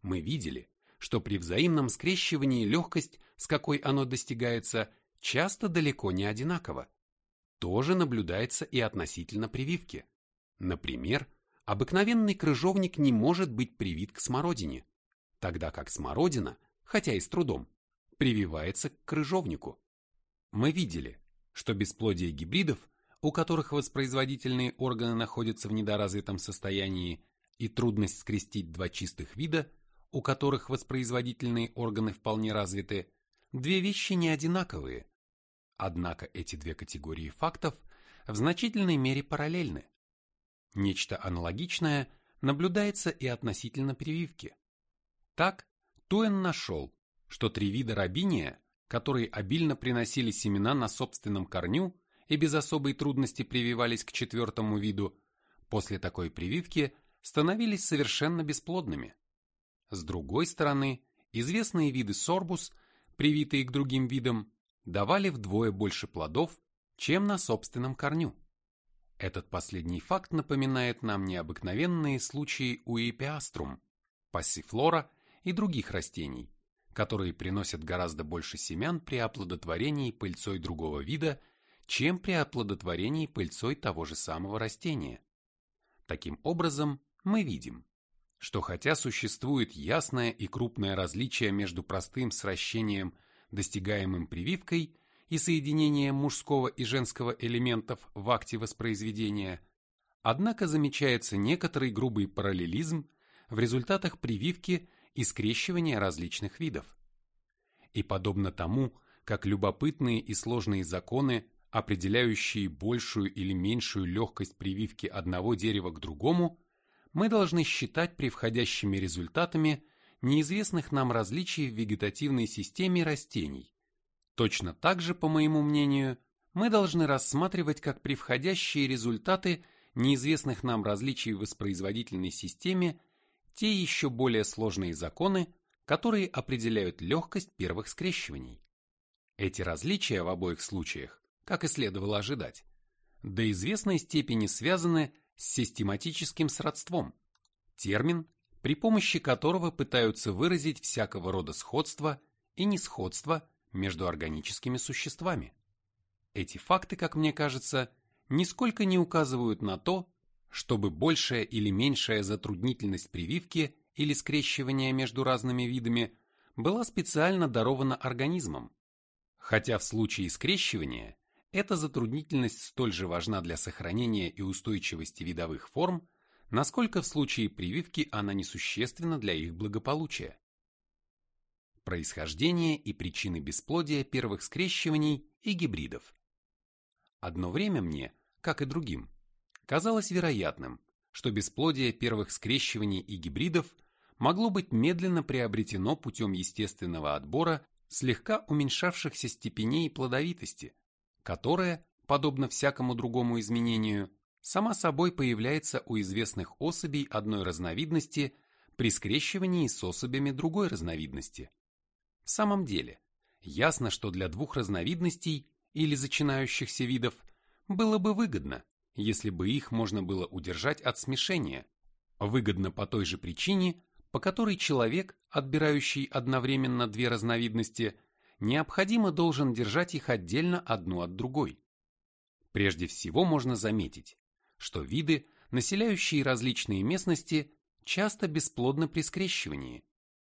Мы видели, что при взаимном скрещивании легкость, с какой оно достигается, часто далеко не одинакова. Тоже наблюдается и относительно прививки. Например, обыкновенный крыжовник не может быть привит к смородине, тогда как смородина, хотя и с трудом, прививается к крыжовнику. Мы видели, что бесплодие гибридов, у которых воспроизводительные органы находятся в недоразвитом состоянии, и трудность скрестить два чистых вида, у которых воспроизводительные органы вполне развиты, две вещи не одинаковые. Однако эти две категории фактов в значительной мере параллельны. Нечто аналогичное наблюдается и относительно прививки. Так, Туэн нашел, что три вида рабиния, которые обильно приносили семена на собственном корню и без особой трудности прививались к четвертому виду, после такой прививки становились совершенно бесплодными. С другой стороны, известные виды сорбус, привитые к другим видам, давали вдвое больше плодов, чем на собственном корню. Этот последний факт напоминает нам необыкновенные случаи у эпиаструм, пассифлора и других растений, которые приносят гораздо больше семян при оплодотворении пыльцой другого вида, чем при оплодотворении пыльцой того же самого растения. Таким образом, мы видим, что хотя существует ясное и крупное различие между простым сращением, достигаемым прививкой, и соединением мужского и женского элементов в акте воспроизведения, однако замечается некоторый грубый параллелизм в результатах прививки и скрещивания различных видов. И подобно тому, как любопытные и сложные законы, определяющие большую или меньшую легкость прививки одного дерева к другому, мы должны считать превходящими результатами неизвестных нам различий в вегетативной системе растений. Точно так же, по моему мнению, мы должны рассматривать как превходящие результаты неизвестных нам различий в воспроизводительной системе те еще более сложные законы, которые определяют легкость первых скрещиваний. Эти различия в обоих случаях, как и следовало ожидать, до известной степени связаны с систематическим сродством, термин, при помощи которого пытаются выразить всякого рода сходство и несходство между органическими существами. Эти факты, как мне кажется, нисколько не указывают на то, чтобы большая или меньшая затруднительность прививки или скрещивания между разными видами была специально дарована организмом. Хотя в случае скрещивания эта затруднительность столь же важна для сохранения и устойчивости видовых форм, насколько в случае прививки она несущественна для их благополучия. Происхождение и причины бесплодия первых скрещиваний и гибридов. Одно время мне, как и другим, казалось вероятным, что бесплодие первых скрещиваний и гибридов могло быть медленно приобретено путем естественного отбора слегка уменьшавшихся степеней плодовитости, которая, подобно всякому другому изменению, сама собой появляется у известных особей одной разновидности при скрещивании с особями другой разновидности. В самом деле, ясно, что для двух разновидностей или зачинающихся видов было бы выгодно, если бы их можно было удержать от смешения. Выгодно по той же причине, по которой человек, отбирающий одновременно две разновидности, необходимо должен держать их отдельно одну от другой. Прежде всего можно заметить, что виды, населяющие различные местности, часто бесплодны при скрещивании,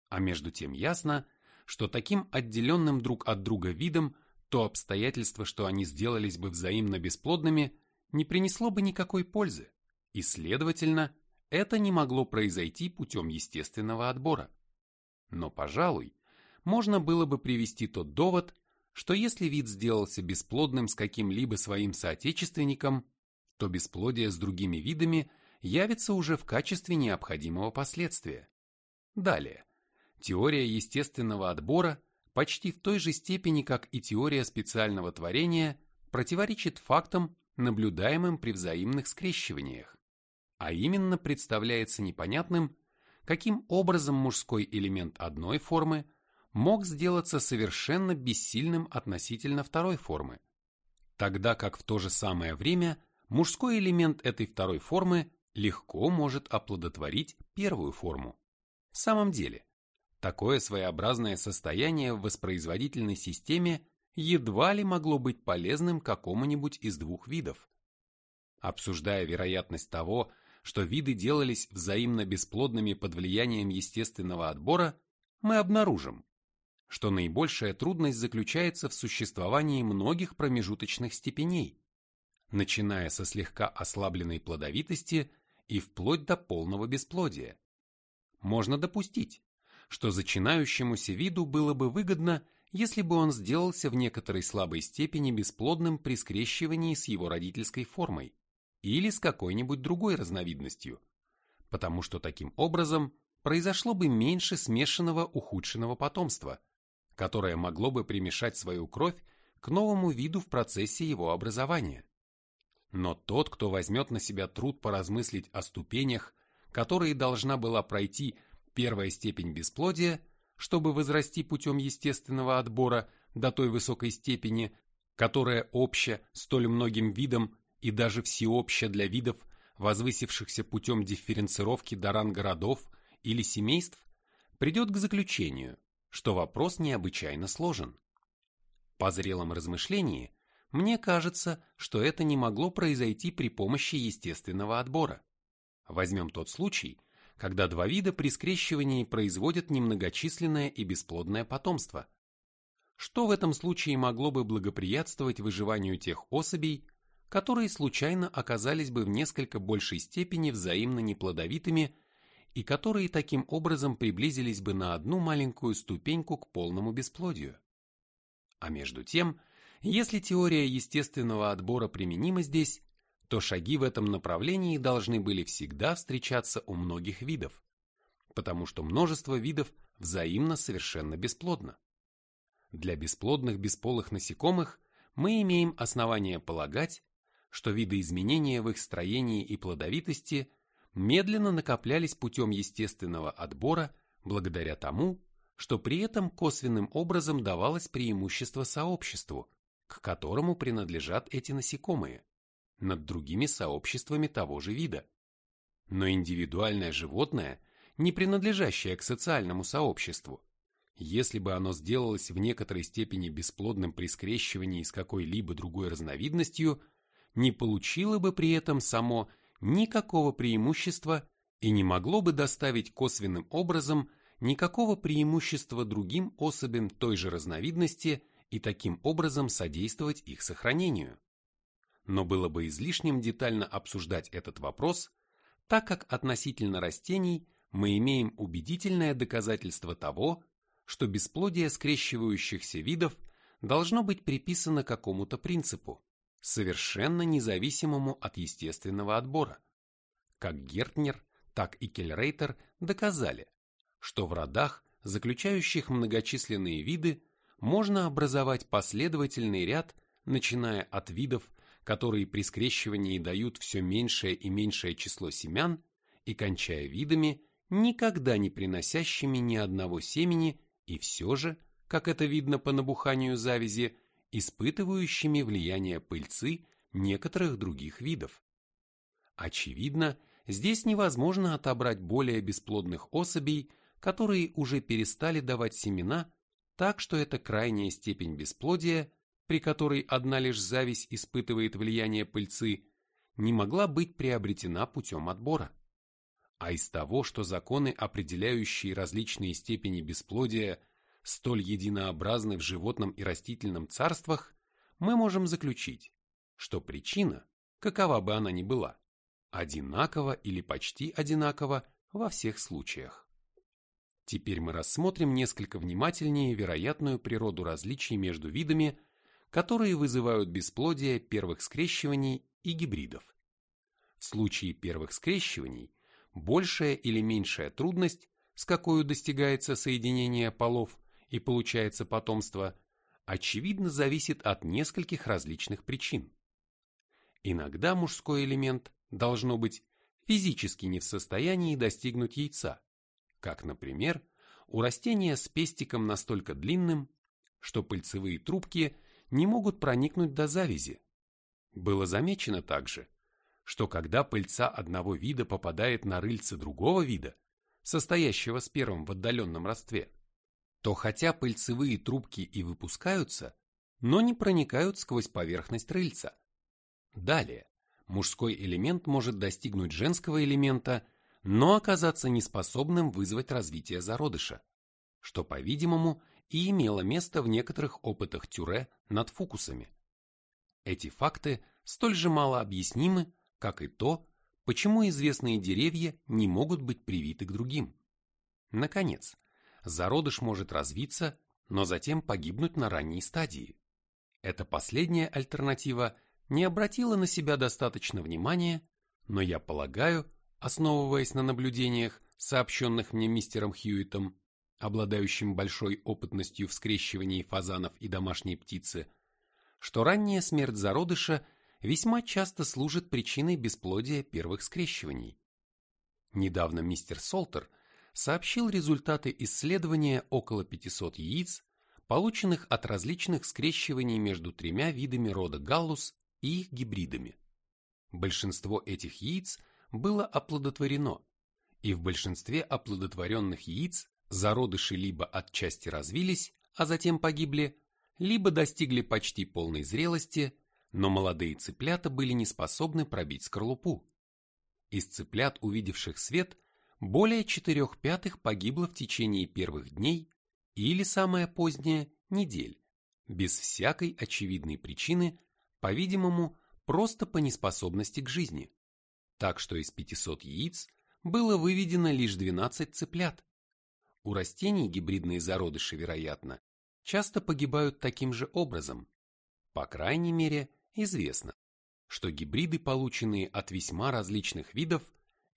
а между тем ясно, что таким отделенным друг от друга видом то обстоятельство, что они сделались бы взаимно бесплодными, не принесло бы никакой пользы, и, следовательно, это не могло произойти путем естественного отбора. Но, пожалуй, можно было бы привести тот довод, что если вид сделался бесплодным с каким-либо своим соотечественником, то бесплодие с другими видами явится уже в качестве необходимого последствия. Далее. Теория естественного отбора почти в той же степени, как и теория специального творения, противоречит фактам, наблюдаемым при взаимных скрещиваниях. А именно представляется непонятным, каким образом мужской элемент одной формы мог сделаться совершенно бессильным относительно второй формы, тогда как в то же самое время мужской элемент этой второй формы легко может оплодотворить первую форму. В самом деле, Такое своеобразное состояние в воспроизводительной системе едва ли могло быть полезным какому-нибудь из двух видов. Обсуждая вероятность того, что виды делались взаимно бесплодными под влиянием естественного отбора, мы обнаружим, что наибольшая трудность заключается в существовании многих промежуточных степеней, начиная со слегка ослабленной плодовитости и вплоть до полного бесплодия. Можно допустить, что зачинающемуся виду было бы выгодно, если бы он сделался в некоторой слабой степени бесплодным при скрещивании с его родительской формой или с какой-нибудь другой разновидностью, потому что таким образом произошло бы меньше смешанного ухудшенного потомства, которое могло бы примешать свою кровь к новому виду в процессе его образования. Но тот, кто возьмет на себя труд поразмыслить о ступенях, которые должна была пройти первая степень бесплодия, чтобы возрасти путем естественного отбора до той высокой степени, которая обща столь многим видам и даже всеобща для видов, возвысившихся путем дифференцировки до ранга родов или семейств, придет к заключению, что вопрос необычайно сложен. По зрелом размышлении, мне кажется, что это не могло произойти при помощи естественного отбора. Возьмем тот случай, когда два вида при скрещивании производят немногочисленное и бесплодное потомство. Что в этом случае могло бы благоприятствовать выживанию тех особей, которые случайно оказались бы в несколько большей степени взаимно неплодовитыми и которые таким образом приблизились бы на одну маленькую ступеньку к полному бесплодию? А между тем, если теория естественного отбора применима здесь, то шаги в этом направлении должны были всегда встречаться у многих видов, потому что множество видов взаимно совершенно бесплодно. Для бесплодных бесполых насекомых мы имеем основания полагать, что видоизменения в их строении и плодовитости медленно накоплялись путем естественного отбора благодаря тому, что при этом косвенным образом давалось преимущество сообществу, к которому принадлежат эти насекомые, над другими сообществами того же вида. Но индивидуальное животное, не принадлежащее к социальному сообществу, если бы оно сделалось в некоторой степени бесплодным при скрещивании с какой-либо другой разновидностью, не получило бы при этом само никакого преимущества и не могло бы доставить косвенным образом никакого преимущества другим особям той же разновидности и таким образом содействовать их сохранению. Но было бы излишним детально обсуждать этот вопрос, так как относительно растений мы имеем убедительное доказательство того, что бесплодие скрещивающихся видов должно быть приписано какому-то принципу, совершенно независимому от естественного отбора. Как Гертнер, так и Кельрейтер доказали, что в родах, заключающих многочисленные виды, можно образовать последовательный ряд, начиная от видов, которые при скрещивании дают все меньшее и меньшее число семян, и кончая видами, никогда не приносящими ни одного семени, и все же, как это видно по набуханию завязи, испытывающими влияние пыльцы некоторых других видов. Очевидно, здесь невозможно отобрать более бесплодных особей, которые уже перестали давать семена так что эта крайняя степень бесплодия, при которой одна лишь зависть испытывает влияние пыльцы, не могла быть приобретена путем отбора. А из того, что законы, определяющие различные степени бесплодия, столь единообразны в животном и растительном царствах, мы можем заключить, что причина, какова бы она ни была, одинакова или почти одинакова во всех случаях. Теперь мы рассмотрим несколько внимательнее вероятную природу различий между видами, которые вызывают бесплодие первых скрещиваний и гибридов. В случае первых скрещиваний большая или меньшая трудность, с какой достигается соединение полов и получается потомство, очевидно зависит от нескольких различных причин. Иногда мужской элемент, должно быть, физически не в состоянии достигнуть яйца, как, например, у растения с пестиком настолько длинным, что пыльцевые трубки не могут проникнуть до завязи. Было замечено также, что когда пыльца одного вида попадает на рыльце другого вида, состоящего с первым в отдаленном родстве, то хотя пыльцевые трубки и выпускаются, но не проникают сквозь поверхность рыльца. Далее, мужской элемент может достигнуть женского элемента но оказаться неспособным вызвать развитие зародыша, что, по-видимому, и имела место в некоторых опытах Тюре над фукусами. Эти факты столь же мало объяснимы, как и то, почему известные деревья не могут быть привиты к другим. Наконец, зародыш может развиться, но затем погибнуть на ранней стадии. Эта последняя альтернатива не обратила на себя достаточно внимания, но я полагаю, основываясь на наблюдениях, сообщенных мне мистером Хьюитом, обладающим большой опытностью в скрещивании фазанов и домашней птицы, что ранняя смерть зародыша весьма часто служит причиной бесплодия первых скрещиваний. Недавно мистер Солтер сообщил результаты исследования около 500 яиц, полученных от различных скрещиваний между тремя видами рода галлус и их гибридами. Большинство этих яиц было оплодотворено, и в большинстве оплодотворенных яиц зародыши либо отчасти развились, а затем погибли, либо достигли почти полной зрелости, но молодые цыплята были не способны пробить скорлупу. Из цыплят, увидевших свет, более четырех пятых погибло в течение первых дней или, самое позднее, недель, без всякой очевидной причины, по-видимому, просто по неспособности к жизни. Так что из 500 яиц было выведено лишь 12 цыплят. У растений гибридные зародыши, вероятно, часто погибают таким же образом. По крайней мере, известно, что гибриды, полученные от весьма различных видов,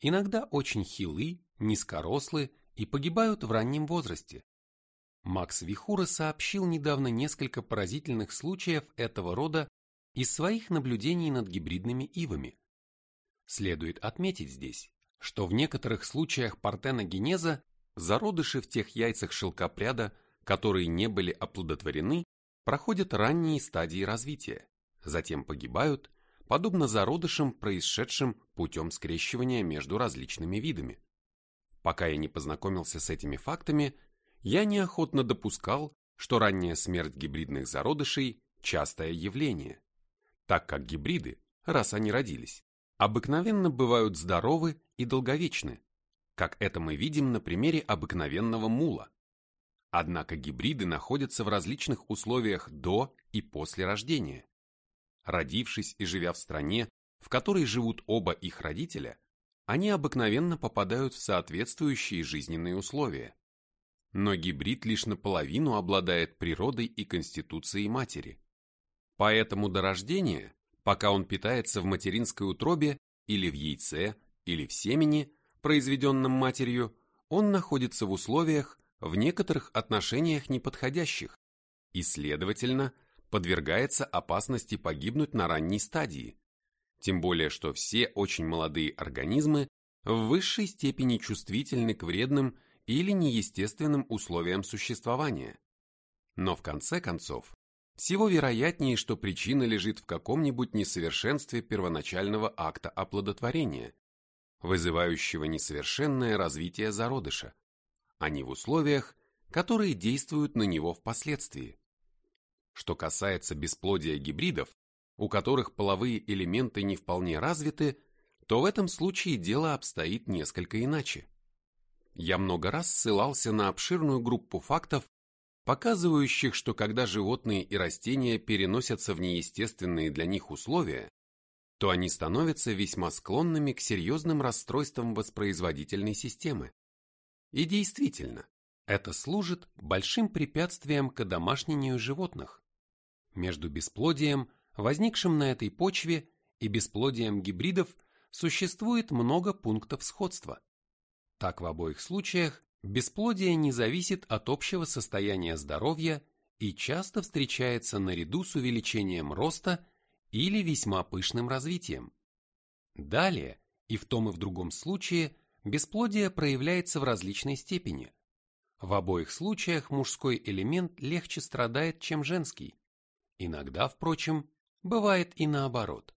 иногда очень хилы, низкорослы и погибают в раннем возрасте. Макс Вихура сообщил недавно несколько поразительных случаев этого рода из своих наблюдений над гибридными ивами. Следует отметить здесь, что в некоторых случаях партеногенеза зародыши в тех яйцах шелкопряда, которые не были оплодотворены, проходят ранние стадии развития, затем погибают, подобно зародышам, происшедшим путем скрещивания между различными видами. Пока я не познакомился с этими фактами, я неохотно допускал, что ранняя смерть гибридных зародышей – частое явление, так как гибриды, раз они родились, обыкновенно бывают здоровы и долговечны, как это мы видим на примере обыкновенного мула. Однако гибриды находятся в различных условиях до и после рождения. Родившись и живя в стране, в которой живут оба их родителя, они обыкновенно попадают в соответствующие жизненные условия. Но гибрид лишь наполовину обладает природой и конституцией матери. Поэтому до рождения, пока он питается в материнской утробе или в яйце, или в семени, произведенном матерью, он находится в условиях, в некоторых отношениях неподходящих, и, следовательно, подвергается опасности погибнуть на ранней стадии, тем более что все очень молодые организмы в высшей степени чувствительны к вредным или неестественным условиям существования. Но в конце концов, всего вероятнее, что причина лежит в каком-нибудь несовершенстве первоначального акта оплодотворения, вызывающего несовершенное развитие зародыша, а не в условиях, которые действуют на него впоследствии. Что касается бесплодия гибридов, у которых половые элементы не вполне развиты, то в этом случае дело обстоит несколько иначе. Я много раз ссылался на обширную группу фактов, показывающих, что когда животные и растения переносятся в неестественные для них условия, то они становятся весьма склонными к серьезным расстройствам воспроизводительной системы. И действительно, это служит большим препятствием к домашнению животных. Между бесплодием, возникшим на этой почве, и бесплодием гибридов существует много пунктов сходства. Так в обоих случаях Бесплодие не зависит от общего состояния здоровья и часто встречается наряду с увеличением роста или весьма пышным развитием. Далее, и в том и в другом случае, бесплодие проявляется в различной степени. В обоих случаях мужской элемент легче страдает, чем женский. Иногда, впрочем, бывает и наоборот.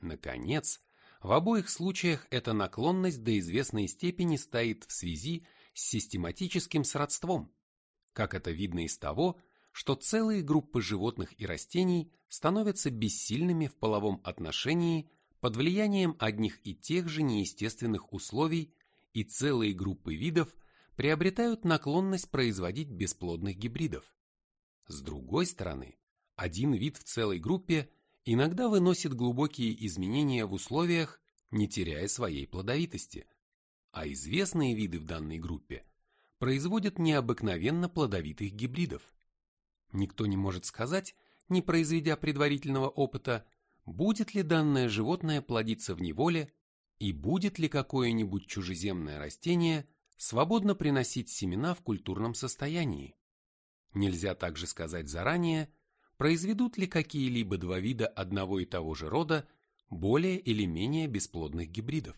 Наконец, в обоих случаях эта наклонность до известной степени стоит в связи с систематическим сродством, как это видно из того, что целые группы животных и растений становятся бессильными в половом отношении под влиянием одних и тех же неестественных условий и целые группы видов приобретают наклонность производить бесплодных гибридов. С другой стороны, один вид в целой группе иногда выносит глубокие изменения в условиях, не теряя своей плодовитости, а известные виды в данной группе производят необыкновенно плодовитых гибридов. Никто не может сказать, не произведя предварительного опыта, будет ли данное животное плодиться в неволе и будет ли какое-нибудь чужеземное растение свободно приносить семена в культурном состоянии. Нельзя также сказать заранее, произведут ли какие-либо два вида одного и того же рода более или менее бесплодных гибридов.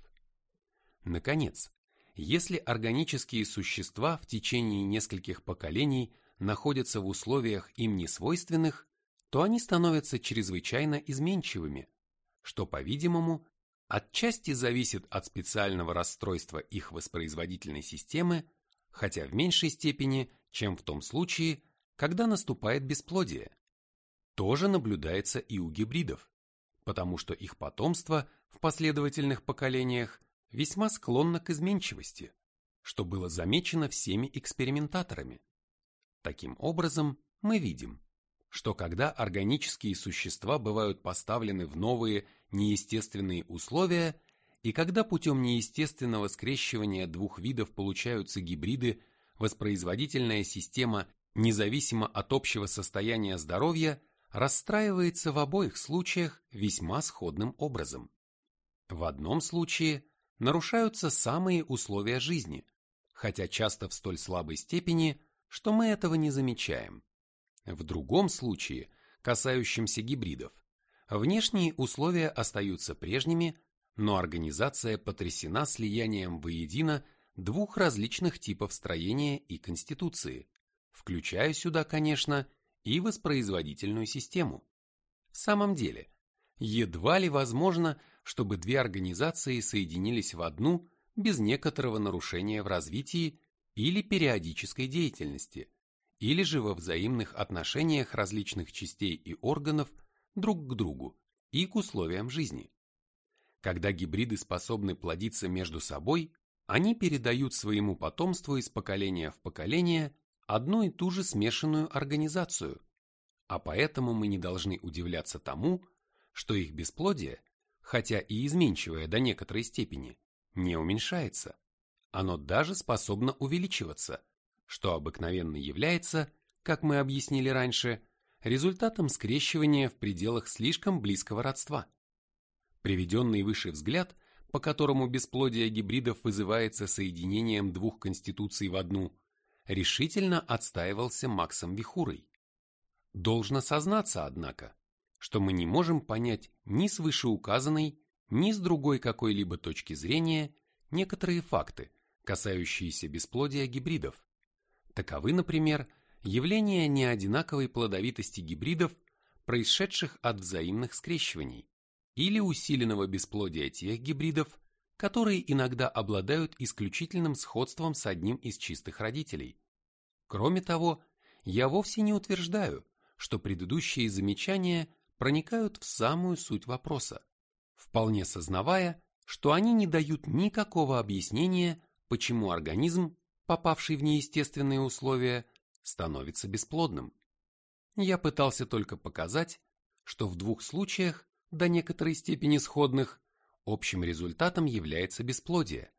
Наконец, если органические существа в течение нескольких поколений находятся в условиях им несвойственных, то они становятся чрезвычайно изменчивыми, что, по-видимому, отчасти зависит от специального расстройства их воспроизводительной системы, хотя в меньшей степени, чем в том случае, когда наступает бесплодие. Тоже наблюдается и у гибридов, потому что их потомство в последовательных поколениях весьма склонно к изменчивости, что было замечено всеми экспериментаторами. Таким образом, мы видим, что когда органические существа бывают поставлены в новые неестественные условия, и когда путем неестественного скрещивания двух видов получаются гибриды, воспроизводительная система, независимо от общего состояния здоровья, расстраивается в обоих случаях весьма сходным образом. В одном случае нарушаются самые условия жизни, хотя часто в столь слабой степени, что мы этого не замечаем. В другом случае, касающемся гибридов, внешние условия остаются прежними, но организация потрясена слиянием воедино двух различных типов строения и конституции, включая сюда, конечно, и воспроизводительную систему. В самом деле, едва ли возможно, чтобы две организации соединились в одну без некоторого нарушения в развитии или периодической деятельности – или же во взаимных отношениях различных частей и органов друг к другу и к условиям жизни. Когда гибриды способны плодиться между собой, они передают своему потомству из поколения в поколение одну и ту же смешанную организацию, а поэтому мы не должны удивляться тому, что их бесплодие, хотя и изменчивое до некоторой степени, не уменьшается. Оно даже способно увеличиваться – что обыкновенно является, как мы объяснили раньше, результатом скрещивания в пределах слишком близкого родства. Приведенный выше взгляд, по которому бесплодие гибридов вызывается соединением двух конституций в одну, решительно отстаивался Максом Вихурой. Должно сознаться, однако, что мы не можем понять ни с вышеуказанной, ни с другой какой-либо точки зрения некоторые факты, касающиеся бесплодия гибридов, Таковы, например, явления неодинаковой плодовитости гибридов, происшедших от взаимных скрещиваний, или усиленного бесплодия тех гибридов, которые иногда обладают исключительным сходством с одним из чистых родителей. Кроме того, я вовсе не утверждаю, что предыдущие замечания проникают в самую суть вопроса, вполне сознавая, что они не дают никакого объяснения, почему организм попавший в неестественные условия, становится бесплодным. Я пытался только показать, что в двух случаях, до некоторой степени сходных, общим результатом является бесплодие.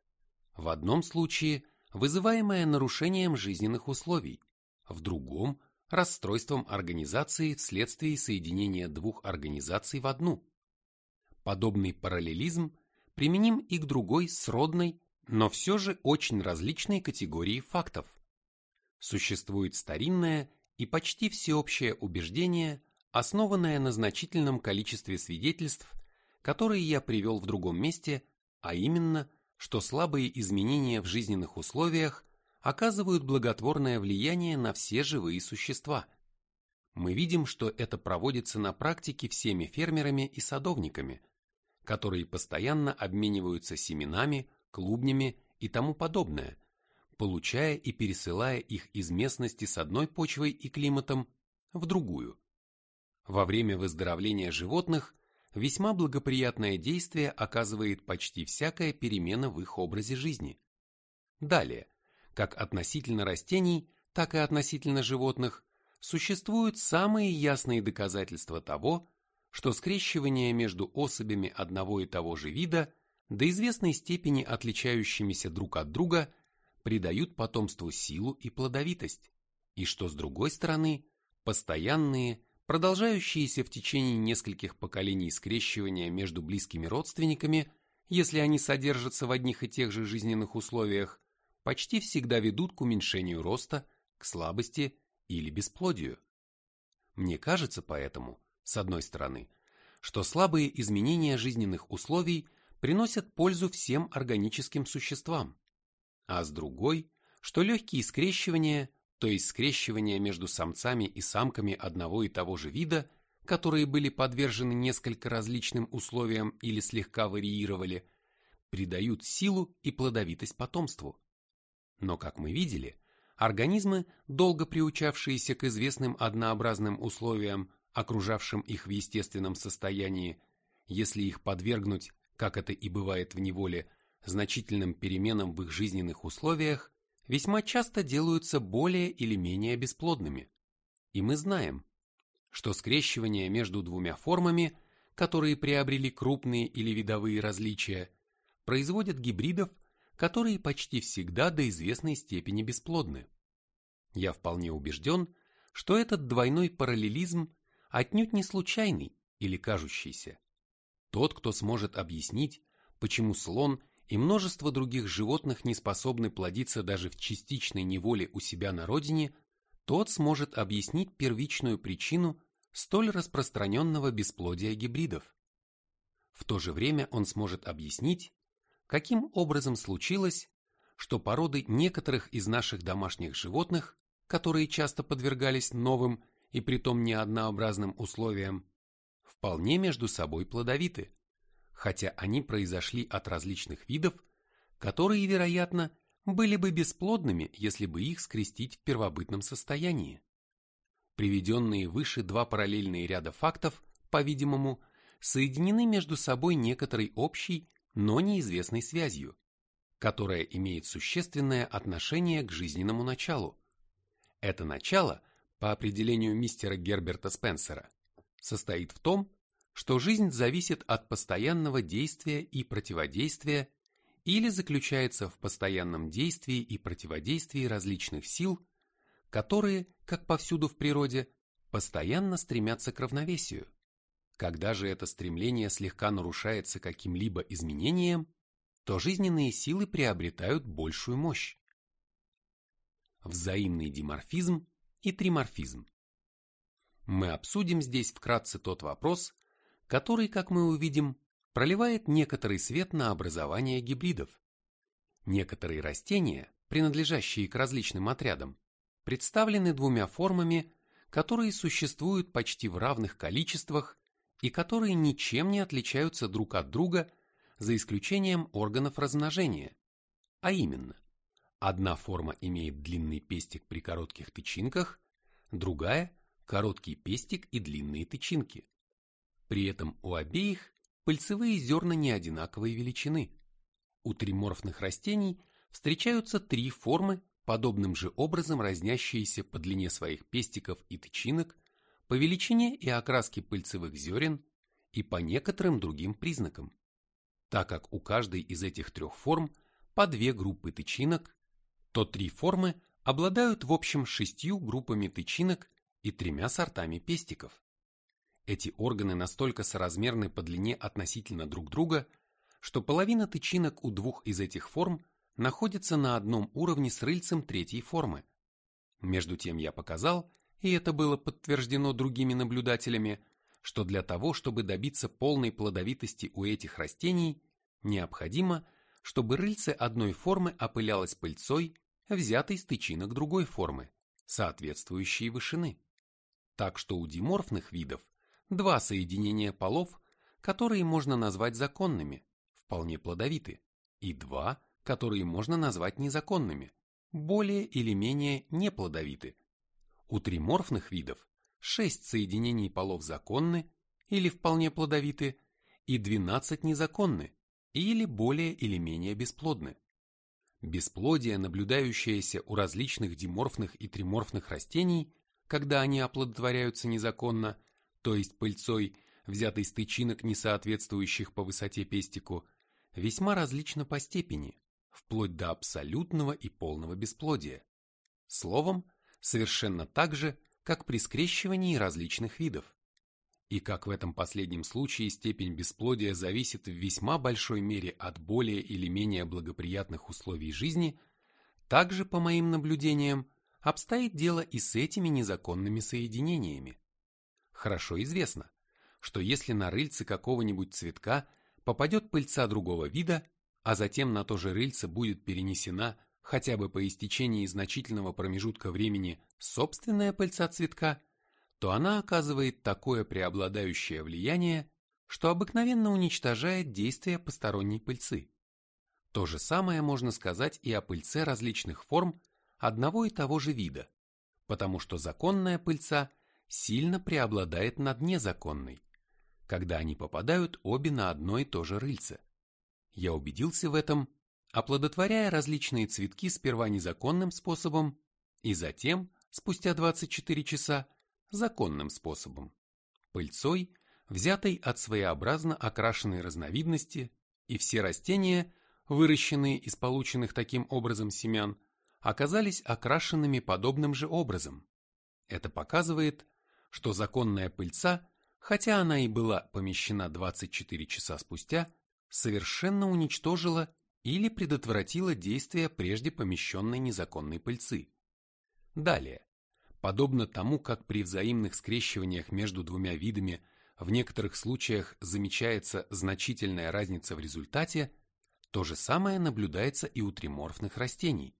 В одном случае вызываемое нарушением жизненных условий, в другом – расстройством организации вследствие соединения двух организаций в одну. Подобный параллелизм применим и к другой сродной но все же очень различные категории фактов. Существует старинное и почти всеобщее убеждение, основанное на значительном количестве свидетельств, которые я привел в другом месте, а именно, что слабые изменения в жизненных условиях оказывают благотворное влияние на все живые существа. Мы видим, что это проводится на практике всеми фермерами и садовниками, которые постоянно обмениваются семенами, клубнями и тому подобное, получая и пересылая их из местности с одной почвой и климатом в другую. Во время выздоровления животных весьма благоприятное действие оказывает почти всякая перемена в их образе жизни. Далее, как относительно растений, так и относительно животных, существуют самые ясные доказательства того, что скрещивание между особями одного и того же вида, до известной степени отличающимися друг от друга, придают потомству силу и плодовитость, и что, с другой стороны, постоянные, продолжающиеся в течение нескольких поколений скрещивания между близкими родственниками, если они содержатся в одних и тех же жизненных условиях, почти всегда ведут к уменьшению роста, к слабости или бесплодию. Мне кажется поэтому, с одной стороны, что слабые изменения жизненных условий приносят пользу всем органическим существам, а с другой, что легкие скрещивания, то есть скрещивания между самцами и самками одного и того же вида, которые были подвержены несколько различным условиям или слегка варьировали, придают силу и плодовитость потомству. Но, как мы видели, организмы, долго приучавшиеся к известным однообразным условиям, окружавшим их в естественном состоянии, если их подвергнуть, как это и бывает в неволе, значительным переменам в их жизненных условиях, весьма часто делаются более или менее бесплодными. И мы знаем, что скрещивание между двумя формами, которые приобрели крупные или видовые различия, производят гибридов, которые почти всегда до известной степени бесплодны. Я вполне убежден, что этот двойной параллелизм отнюдь не случайный или кажущийся. Тот, кто сможет объяснить, почему слон и множество других животных не способны плодиться даже в частичной неволе у себя на родине, тот сможет объяснить первичную причину столь распространенного бесплодия гибридов. В то же время он сможет объяснить, каким образом случилось, что породы некоторых из наших домашних животных, которые часто подвергались новым и притом неоднообразным условиям, вполне между собой плодовиты, хотя они произошли от различных видов, которые, вероятно, были бы бесплодными, если бы их скрестить в первобытном состоянии. Приведенные выше два параллельные ряда фактов, по-видимому, соединены между собой некоторой общей но неизвестной связью, которая имеет существенное отношение к жизненному началу. Это начало, по определению мистера Герберта Спенсера, состоит в том, что жизнь зависит от постоянного действия и противодействия или заключается в постоянном действии и противодействии различных сил, которые, как повсюду в природе, постоянно стремятся к равновесию. Когда же это стремление слегка нарушается каким-либо изменением, то жизненные силы приобретают большую мощь. Взаимный диморфизм и триморфизм. Мы обсудим здесь вкратце тот вопрос, который, как мы увидим, проливает некоторый свет на образование гибридов. Некоторые растения, принадлежащие к различным отрядам, представлены двумя формами, которые существуют почти в равных количествах и которые ничем не отличаются друг от друга за исключением органов размножения. А именно, одна форма имеет длинный пестик при коротких тычинках, другая – короткий пестик и длинные тычинки. При этом у обеих пыльцевые зерна не одинаковой величины. У триморфных растений встречаются три формы, подобным же образом разнящиеся по длине своих пестиков и тычинок по величине и окраске пыльцевых зерен и по некоторым другим признакам, так как у каждой из этих трех форм по две группы тычинок, то три формы обладают в общем шестью группами тычинок и тремя сортами пестиков. Эти органы настолько соразмерны по длине относительно друг друга, что половина тычинок у двух из этих форм находится на одном уровне с рыльцем третьей формы. Между тем я показал, и это было подтверждено другими наблюдателями, что для того, чтобы добиться полной плодовитости у этих растений, необходимо, чтобы рыльце одной формы опылялось пыльцой, взятой с тычинок другой формы, соответствующей вышины. Так что у диморфных видов два соединения полов, которые можно назвать законными, вполне плодовиты, и два, которые можно назвать незаконными, более или менее неплодовиты, у триморфных видов 6 соединений полов законны или вполне плодовиты и 12 незаконны или более или менее бесплодны. Бесплодие, наблюдающееся у различных диморфных и триморфных растений, когда они оплодотворяются незаконно, то есть пыльцой, взятой с тычинок, не соответствующих по высоте пестику, весьма различно по степени, вплоть до абсолютного и полного бесплодия. Словом, совершенно так же, как при скрещивании различных видов. И как в этом последнем случае степень бесплодия зависит в весьма большой мере от более или менее благоприятных условий жизни, также, по моим наблюдениям, обстоит дело и с этими незаконными соединениями. Хорошо известно, что если на рыльце какого-нибудь цветка попадет пыльца другого вида, а затем на то же рыльце будет перенесена хотя бы по истечении значительного промежутка времени собственная пыльца цветка, то она оказывает такое преобладающее влияние, что обыкновенно уничтожает действие посторонней пыльцы. То же самое можно сказать и о пыльце различных форм одного и того же вида, потому что законная пыльца сильно преобладает над незаконной, когда они попадают обе на одно и то же рыльце. Я убедился в этом, оплодотворяя различные цветки сперва незаконным способом и затем, спустя 24 часа, законным способом, пыльцой, взятой от своеобразно окрашенной разновидности, и все растения, выращенные из полученных таким образом семян, оказались окрашенными подобным же образом. Это показывает, что законная пыльца, хотя она и была помещена 24 часа спустя, совершенно уничтожила или предотвратила действие прежде помещенной незаконной пыльцы. Далее, подобно тому, как при взаимных скрещиваниях между двумя видами в некоторых случаях замечается значительная разница в результате, то же самое наблюдается и у триморфных растений.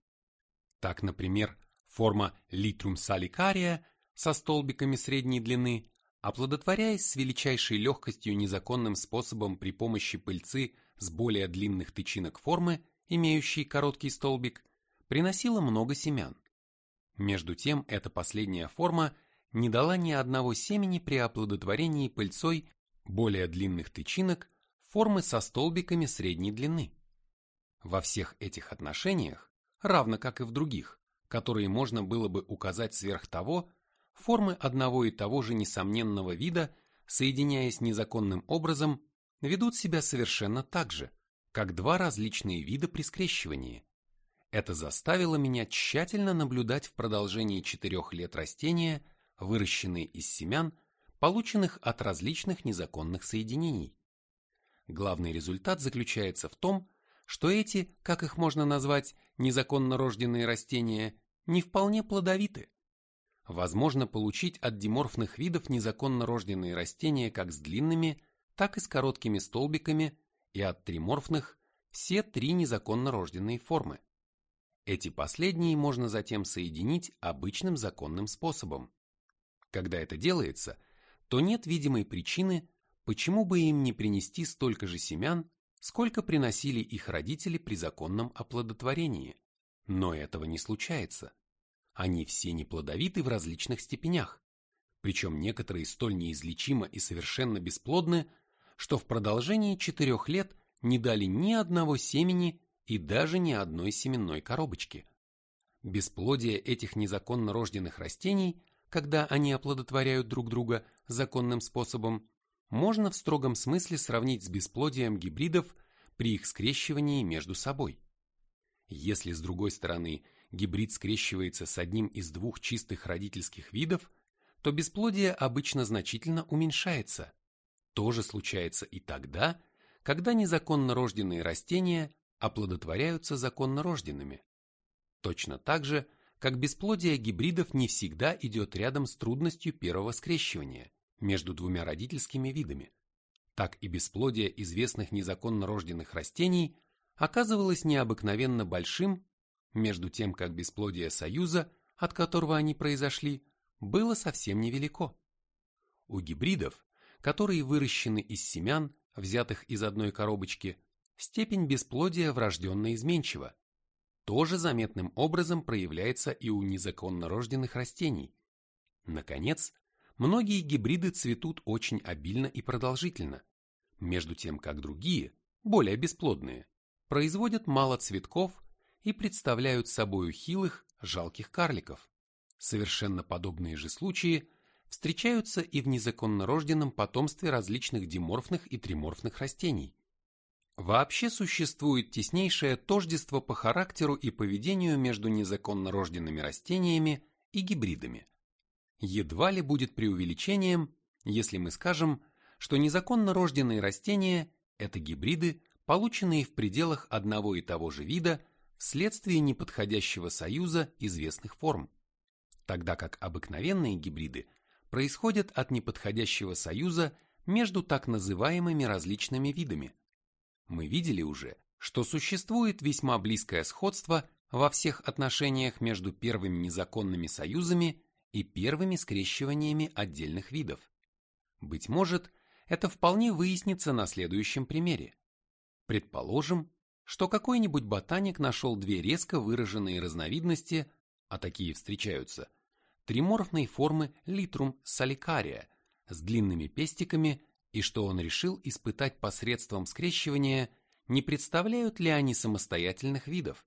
Так, например, форма Litrum salicaria со столбиками средней длины, оплодотворяясь с величайшей легкостью незаконным способом при помощи пыльцы с более длинных тычинок формы, имеющей короткий столбик, приносила много семян. Между тем, эта последняя форма не дала ни одного семени при оплодотворении пыльцой более длинных тычинок формы со столбиками средней длины. Во всех этих отношениях, равно как и в других, которые можно было бы указать сверх того, формы одного и того же несомненного вида, соединяясь незаконным образом, ведут себя совершенно так же, как два различные вида при скрещивании. Это заставило меня тщательно наблюдать в продолжении четырех лет растения, выращенные из семян, полученных от различных незаконных соединений. Главный результат заключается в том, что эти, как их можно назвать, незаконно рожденные растения, не вполне плодовиты. Возможно получить от диморфных видов незаконно рожденные растения как с длинными, так и с короткими столбиками, и от триморфных все три незаконно рожденные формы. Эти последние можно затем соединить обычным законным способом. Когда это делается, то нет видимой причины, почему бы им не принести столько же семян, сколько приносили их родители при законном оплодотворении. Но этого не случается. Они все неплодовиты в различных степенях, причем некоторые столь неизлечимо и совершенно бесплодны, что в продолжении четырех лет не дали ни одного семени и даже ни одной семенной коробочки. Бесплодие этих незаконно рожденных растений, когда они оплодотворяют друг друга законным способом, можно в строгом смысле сравнить с бесплодием гибридов при их скрещивании между собой. Если, с другой стороны, гибрид скрещивается с одним из двух чистых родительских видов, то бесплодие обычно значительно уменьшается. То же случается и тогда, когда незаконно рожденные растения оплодотворяются законно рожденными. Точно так же, как бесплодие гибридов не всегда идет рядом с трудностью первого скрещивания между двумя родительскими видами, так и бесплодие известных незаконно рожденных растений оказывалось необыкновенно большим, между тем как бесплодие союза, от которого они произошли, было совсем невелико. У гибридов, которые выращены из семян, взятых из одной коробочки, степень бесплодия врожденно изменчива. Тоже заметным образом проявляется и у незаконно рожденных растений. Наконец, многие гибриды цветут очень обильно и продолжительно, между тем как другие, более бесплодные, производят мало цветков и представляют собою хилых, жалких карликов. Совершенно подобные же случаи встречаются и в незаконно рожденном потомстве различных диморфных и триморфных растений. Вообще существует теснейшее тождество по характеру и поведению между незаконно рожденными растениями и гибридами. Едва ли будет преувеличением, если мы скажем, что незаконно рожденные растения – это гибриды, полученные в пределах одного и того же вида вследствие неподходящего союза известных форм, тогда как обыкновенные гибриды происходят от неподходящего союза между так называемыми различными видами. Мы видели уже, что существует весьма близкое сходство во всех отношениях между первыми незаконными союзами и первыми скрещиваниями отдельных видов. Быть может, это вполне выяснится на следующем примере. Предположим, что какой-нибудь ботаник нашел две резко выраженные разновидности, а такие встречаются, триморфной формы литрум саликария с длинными пестиками и что он решил испытать посредством скрещивания, не представляют ли они самостоятельных видов.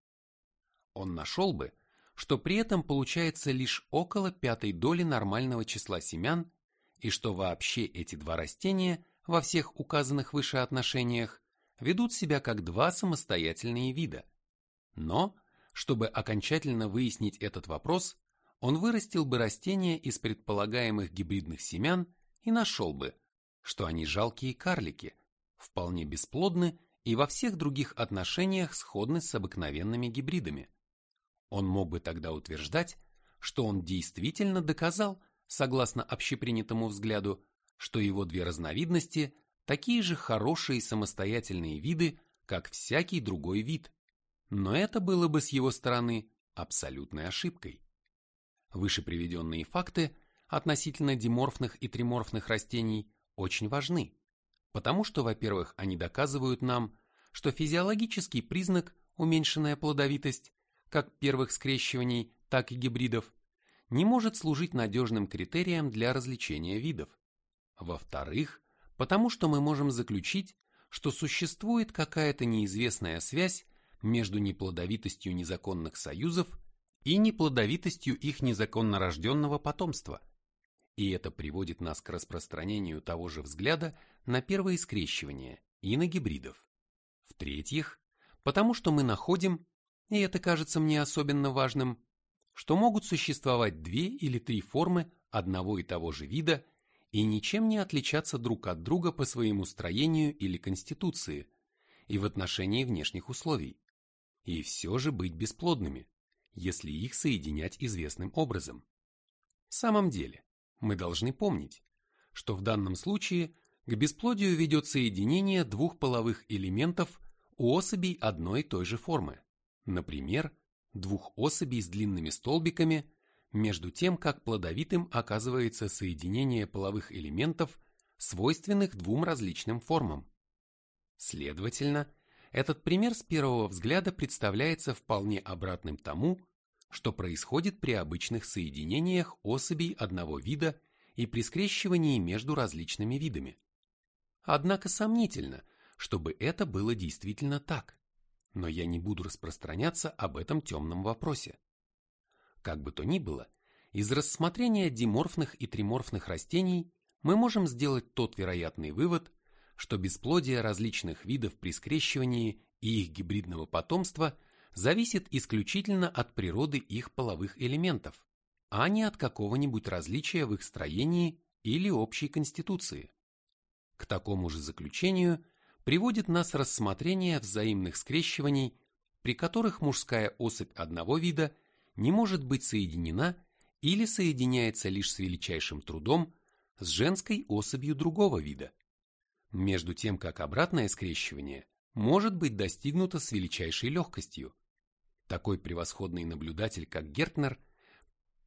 Он нашел бы, что при этом получается лишь около пятой доли нормального числа семян и что вообще эти два растения во всех указанных выше отношениях ведут себя как два самостоятельные вида. Но, чтобы окончательно выяснить этот вопрос, он вырастил бы растения из предполагаемых гибридных семян и нашел бы, что они жалкие карлики, вполне бесплодны и во всех других отношениях сходны с обыкновенными гибридами. Он мог бы тогда утверждать, что он действительно доказал, согласно общепринятому взгляду, что его две разновидности такие же хорошие самостоятельные виды, как всякий другой вид. Но это было бы с его стороны абсолютной ошибкой. Выше приведенные факты относительно диморфных и триморфных растений очень важны, потому что, во-первых, они доказывают нам, что физиологический признак уменьшенная плодовитость как первых скрещиваний, так и гибридов не может служить надежным критерием для различения видов. Во-вторых, потому что мы можем заключить, что существует какая-то неизвестная связь между неплодовитостью незаконных союзов и неплодовитостью их незаконно рожденного потомства. И это приводит нас к распространению того же взгляда на первые скрещивания и на гибридов. В-третьих, потому что мы находим, и это кажется мне особенно важным, что могут существовать две или три формы одного и того же вида и ничем не отличаться друг от друга по своему строению или конституции и в отношении внешних условий, и все же быть бесплодными, если их соединять известным образом. В самом деле, мы должны помнить, что в данном случае к бесплодию ведет соединение двух половых элементов у особей одной и той же формы, например, двух особей с длинными столбиками, между тем, как плодовитым оказывается соединение половых элементов, свойственных двум различным формам. Следовательно, этот пример с первого взгляда представляется вполне обратным тому, что происходит при обычных соединениях особей одного вида и при скрещивании между различными видами. Однако сомнительно, чтобы это было действительно так но я не буду распространяться об этом темном вопросе. Как бы то ни было, из рассмотрения диморфных и триморфных растений мы можем сделать тот вероятный вывод, что бесплодие различных видов при скрещивании и их гибридного потомства зависит исключительно от природы их половых элементов, а не от какого-нибудь различия в их строении или общей конституции. К такому же заключению приводит нас рассмотрение взаимных скрещиваний, при которых мужская особь одного вида не может быть соединена или соединяется лишь с величайшим трудом с женской особью другого вида, между тем как обратное скрещивание может быть достигнуто с величайшей легкостью. Такой превосходный наблюдатель, как Гертнер,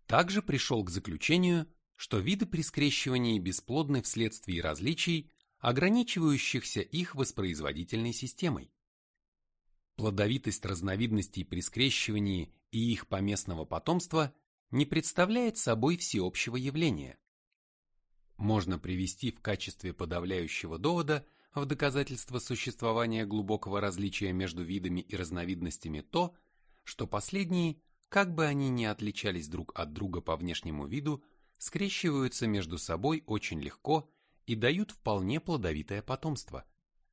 также пришел к заключению, что виды при скрещивании бесплодны вследствие различий ограничивающихся их воспроизводительной системой. Плодовитость разновидностей при скрещивании и их поместного потомства не представляет собой всеобщего явления. Можно привести в качестве подавляющего довода в доказательство существования глубокого различия между видами и разновидностями то, что последние, как бы они ни отличались друг от друга по внешнему виду, скрещиваются между собой очень легко и дают вполне плодовитое потомство.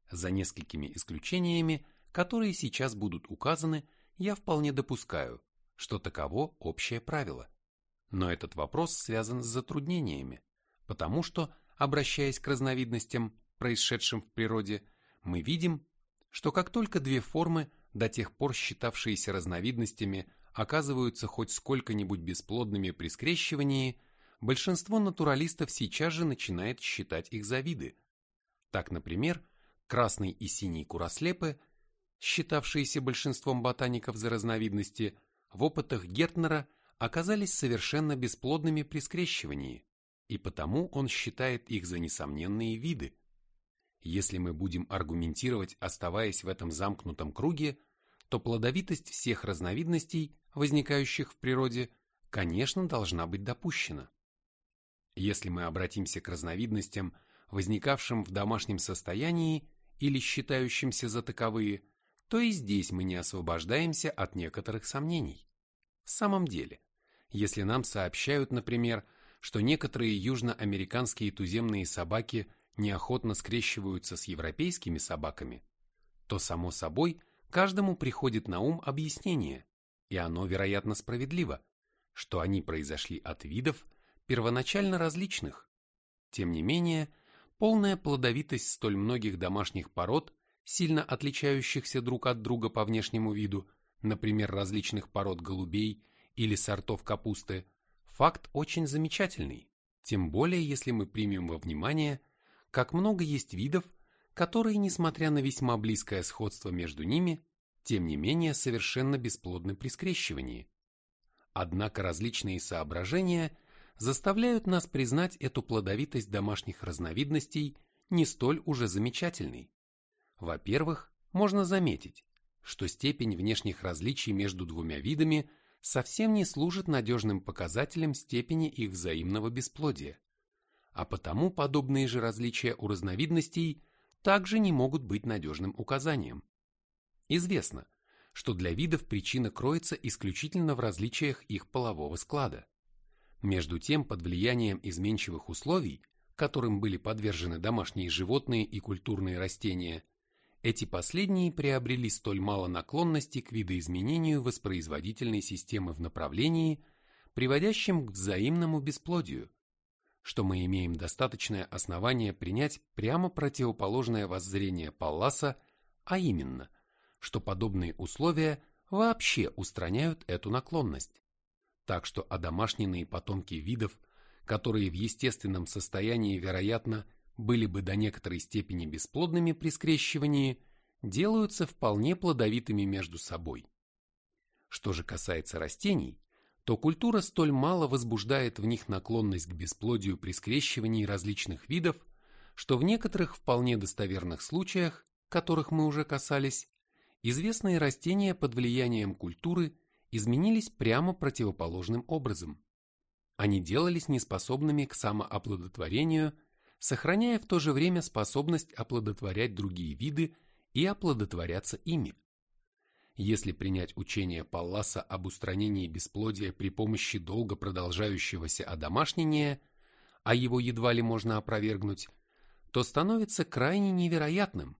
За несколькими исключениями, которые сейчас будут указаны, я вполне допускаю, что таково общее правило. Но этот вопрос связан с затруднениями, потому что, обращаясь к разновидностям, происшедшим в природе, мы видим, что как только две формы, до тех пор считавшиеся разновидностями, оказываются хоть сколько-нибудь бесплодными при скрещивании, большинство натуралистов сейчас же начинает считать их за виды. Так, например, красный и синий курослепы, считавшиеся большинством ботаников за разновидности, в опытах Гертнера оказались совершенно бесплодными при скрещивании, и потому он считает их за несомненные виды. Если мы будем аргументировать, оставаясь в этом замкнутом круге, то плодовитость всех разновидностей, возникающих в природе, конечно, должна быть допущена. Если мы обратимся к разновидностям, возникавшим в домашнем состоянии или считающимся за таковые, то и здесь мы не освобождаемся от некоторых сомнений. В самом деле, если нам сообщают, например, что некоторые южноамериканские туземные собаки неохотно скрещиваются с европейскими собаками, то, само собой, каждому приходит на ум объяснение, и оно, вероятно, справедливо, что они произошли от видов, первоначально различных. Тем не менее, полная плодовитость столь многих домашних пород, сильно отличающихся друг от друга по внешнему виду, например, различных пород голубей или сортов капусты, факт очень замечательный, тем более если мы примем во внимание, как много есть видов, которые, несмотря на весьма близкое сходство между ними, тем не менее совершенно бесплодны при скрещивании. Однако различные соображения заставляют нас признать эту плодовитость домашних разновидностей не столь уже замечательной. Во-первых, можно заметить, что степень внешних различий между двумя видами совсем не служит надежным показателем степени их взаимного бесплодия, а потому подобные же различия у разновидностей также не могут быть надежным указанием. Известно, что для видов причина кроется исключительно в различиях их полового склада. Между тем, под влиянием изменчивых условий, которым были подвержены домашние животные и культурные растения, эти последние приобрели столь мало наклонности к видоизменению воспроизводительной системы в направлении, приводящем к взаимному бесплодию, что мы имеем достаточное основание принять прямо противоположное воззрение Палласа, а именно, что подобные условия вообще устраняют эту наклонность. Так что одомашненные потомки видов, которые в естественном состоянии, вероятно, были бы до некоторой степени бесплодными при скрещивании, делаются вполне плодовитыми между собой. Что же касается растений, то культура столь мало возбуждает в них наклонность к бесплодию при скрещивании различных видов, что в некоторых вполне достоверных случаях, которых мы уже касались, известные растения под влиянием культуры изменились прямо противоположным образом. Они делались неспособными к самооплодотворению, сохраняя в то же время способность оплодотворять другие виды и оплодотворяться ими. Если принять учение Палласа об устранении бесплодия при помощи долго продолжающегося одомашнения, а его едва ли можно опровергнуть, то становится крайне невероятным,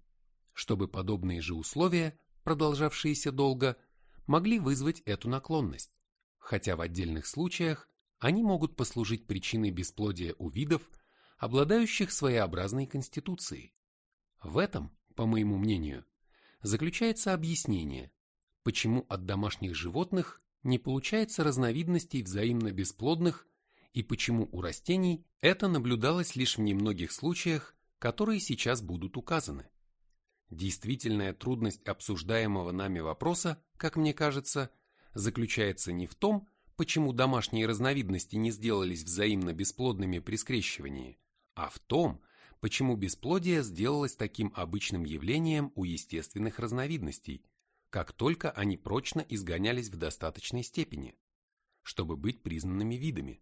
чтобы подобные же условия, продолжавшиеся долго, могли вызвать эту наклонность, хотя в отдельных случаях они могут послужить причиной бесплодия у видов, обладающих своеобразной конституцией. В этом, по моему мнению, заключается объяснение, почему от домашних животных не получается разновидностей взаимно бесплодных и почему у растений это наблюдалось лишь в немногих случаях, которые сейчас будут указаны. Действительная трудность обсуждаемого нами вопроса, как мне кажется, заключается не в том, почему домашние разновидности не сделались взаимно бесплодными при скрещивании, а в том, почему бесплодие сделалось таким обычным явлением у естественных разновидностей, как только они прочно изгонялись в достаточной степени, чтобы быть признанными видами.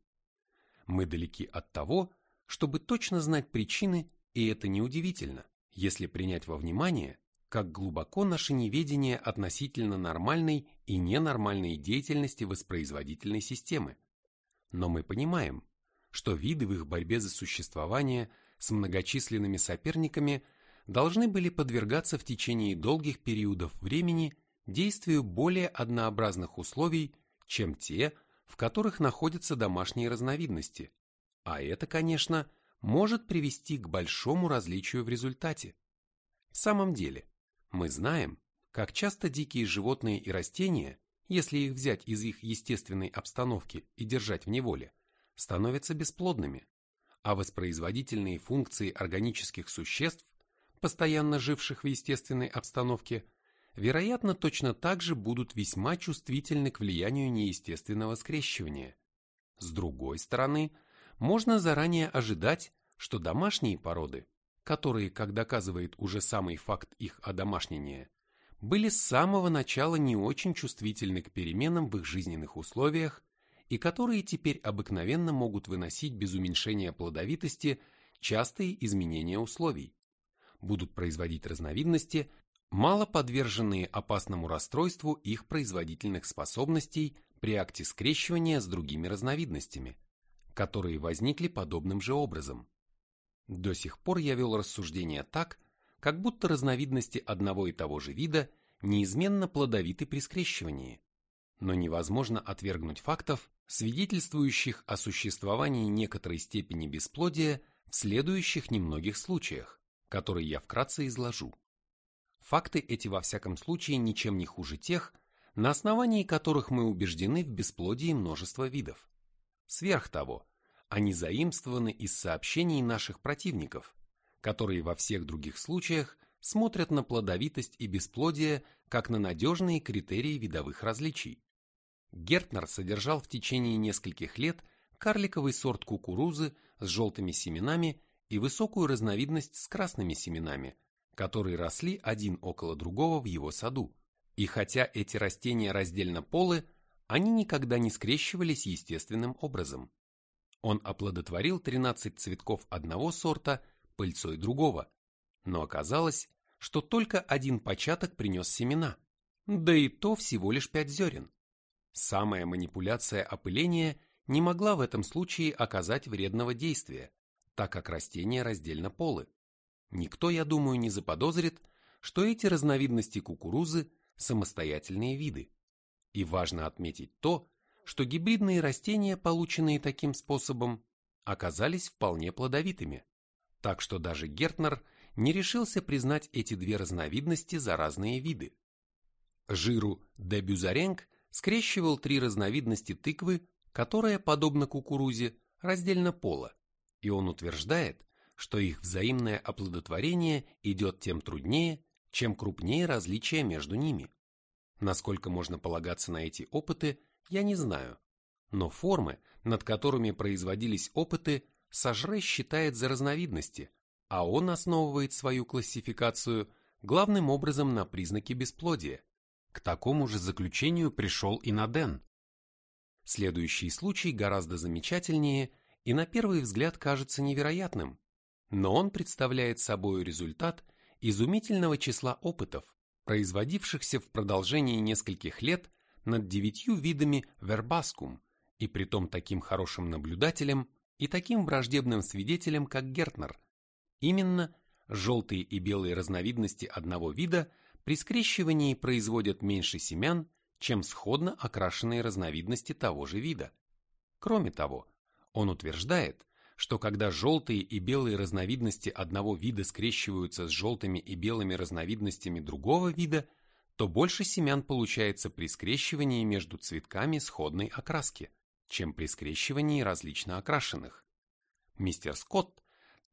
Мы далеки от того, чтобы точно знать причины, и это неудивительно если принять во внимание, как глубоко наше неведение относительно нормальной и ненормальной деятельности воспроизводительной системы. Но мы понимаем, что виды в их борьбе за существование с многочисленными соперниками должны были подвергаться в течение долгих периодов времени действию более однообразных условий, чем те, в которых находятся домашние разновидности, а это, конечно, может привести к большому различию в результате. В самом деле, мы знаем, как часто дикие животные и растения, если их взять из их естественной обстановки и держать в неволе, становятся бесплодными, а воспроизводительные функции органических существ, постоянно живших в естественной обстановке, вероятно, точно так же будут весьма чувствительны к влиянию неестественного скрещивания. С другой стороны, можно заранее ожидать, что домашние породы, которые, как доказывает уже самый факт их одомашнения, были с самого начала не очень чувствительны к переменам в их жизненных условиях и которые теперь обыкновенно могут выносить без уменьшения плодовитости частые изменения условий, будут производить разновидности, мало подверженные опасному расстройству их производительных способностей при акте скрещивания с другими разновидностями, которые возникли подобным же образом. До сих пор я вел рассуждения так, как будто разновидности одного и того же вида неизменно плодовиты при скрещивании, но невозможно отвергнуть фактов, свидетельствующих о существовании некоторой степени бесплодия в следующих немногих случаях, которые я вкратце изложу. Факты эти во всяком случае ничем не хуже тех, на основании которых мы убеждены в бесплодии множества видов. Сверх того, они заимствованы из сообщений наших противников, которые во всех других случаях смотрят на плодовитость и бесплодие как на надежные критерии видовых различий. Гертнер содержал в течение нескольких лет карликовый сорт кукурузы с желтыми семенами и высокую разновидность с красными семенами, которые росли один около другого в его саду. И хотя эти растения раздельно полы, они никогда не скрещивались естественным образом. Он оплодотворил 13 цветков одного сорта пыльцой другого, но оказалось, что только один початок принес семена, да и то всего лишь пять зерен. Самая манипуляция опыления не могла в этом случае оказать вредного действия, так как растения раздельно полы. Никто, я думаю, не заподозрит, что эти разновидности кукурузы – самостоятельные виды. И важно отметить то, что гибридные растения, полученные таким способом, оказались вполне плодовитыми. Так что даже Гертнер не решился признать эти две разновидности за разные виды. Жиру де Бюзаренг скрещивал три разновидности тыквы, которая, подобно кукурузе, раздельно пола, и он утверждает, что их взаимное оплодотворение идет тем труднее, чем крупнее различия между ними. Насколько можно полагаться на эти опыты, я не знаю, но формы, над которыми производились опыты, Сажре считает за разновидности, а он основывает свою классификацию главным образом на признаке бесплодия. К такому же заключению пришел и Наден. Следующий случай гораздо замечательнее и на первый взгляд кажется невероятным, но он представляет собой результат изумительного числа опытов, производившихся в продолжении нескольких лет над девятью видами вербаскум, и притом таким хорошим наблюдателем и таким враждебным свидетелем, как Гертнер. Именно желтые и белые разновидности одного вида при скрещивании производят меньше семян, чем сходно окрашенные разновидности того же вида. Кроме того, он утверждает, что когда желтые и белые разновидности одного вида скрещиваются с желтыми и белыми разновидностями другого вида, то больше семян получается при скрещивании между цветками сходной окраски, чем при скрещивании различно окрашенных. Мистер Скотт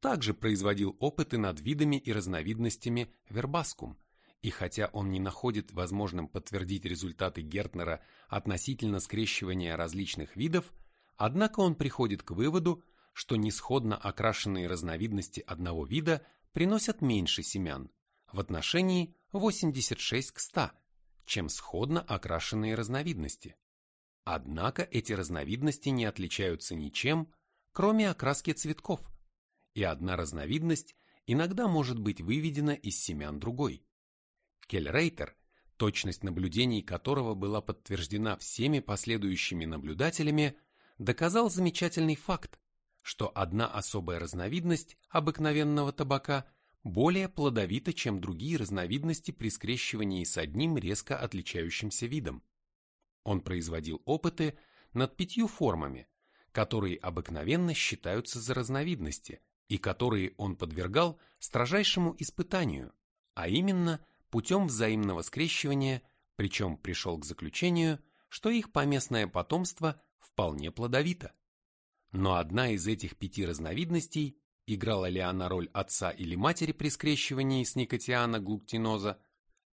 также производил опыты над видами и разновидностями вербаскум, и хотя он не находит возможным подтвердить результаты Гертнера относительно скрещивания различных видов, однако он приходит к выводу, что несходно окрашенные разновидности одного вида приносят меньше семян в отношении 86 к 100, чем сходно окрашенные разновидности. Однако эти разновидности не отличаются ничем, кроме окраски цветков, и одна разновидность иногда может быть выведена из семян другой. Кельрейтер, точность наблюдений которого была подтверждена всеми последующими наблюдателями, доказал замечательный факт, что одна особая разновидность обыкновенного табака более плодовита, чем другие разновидности при скрещивании с одним резко отличающимся видом. Он производил опыты над пятью формами, которые обыкновенно считаются за разновидности и которые он подвергал строжайшему испытанию, а именно путем взаимного скрещивания, причем пришел к заключению, что их поместное потомство вполне плодовито. Но одна из этих пяти разновидностей, играла ли она роль отца или матери при скрещивании с никотиана глуктиноза,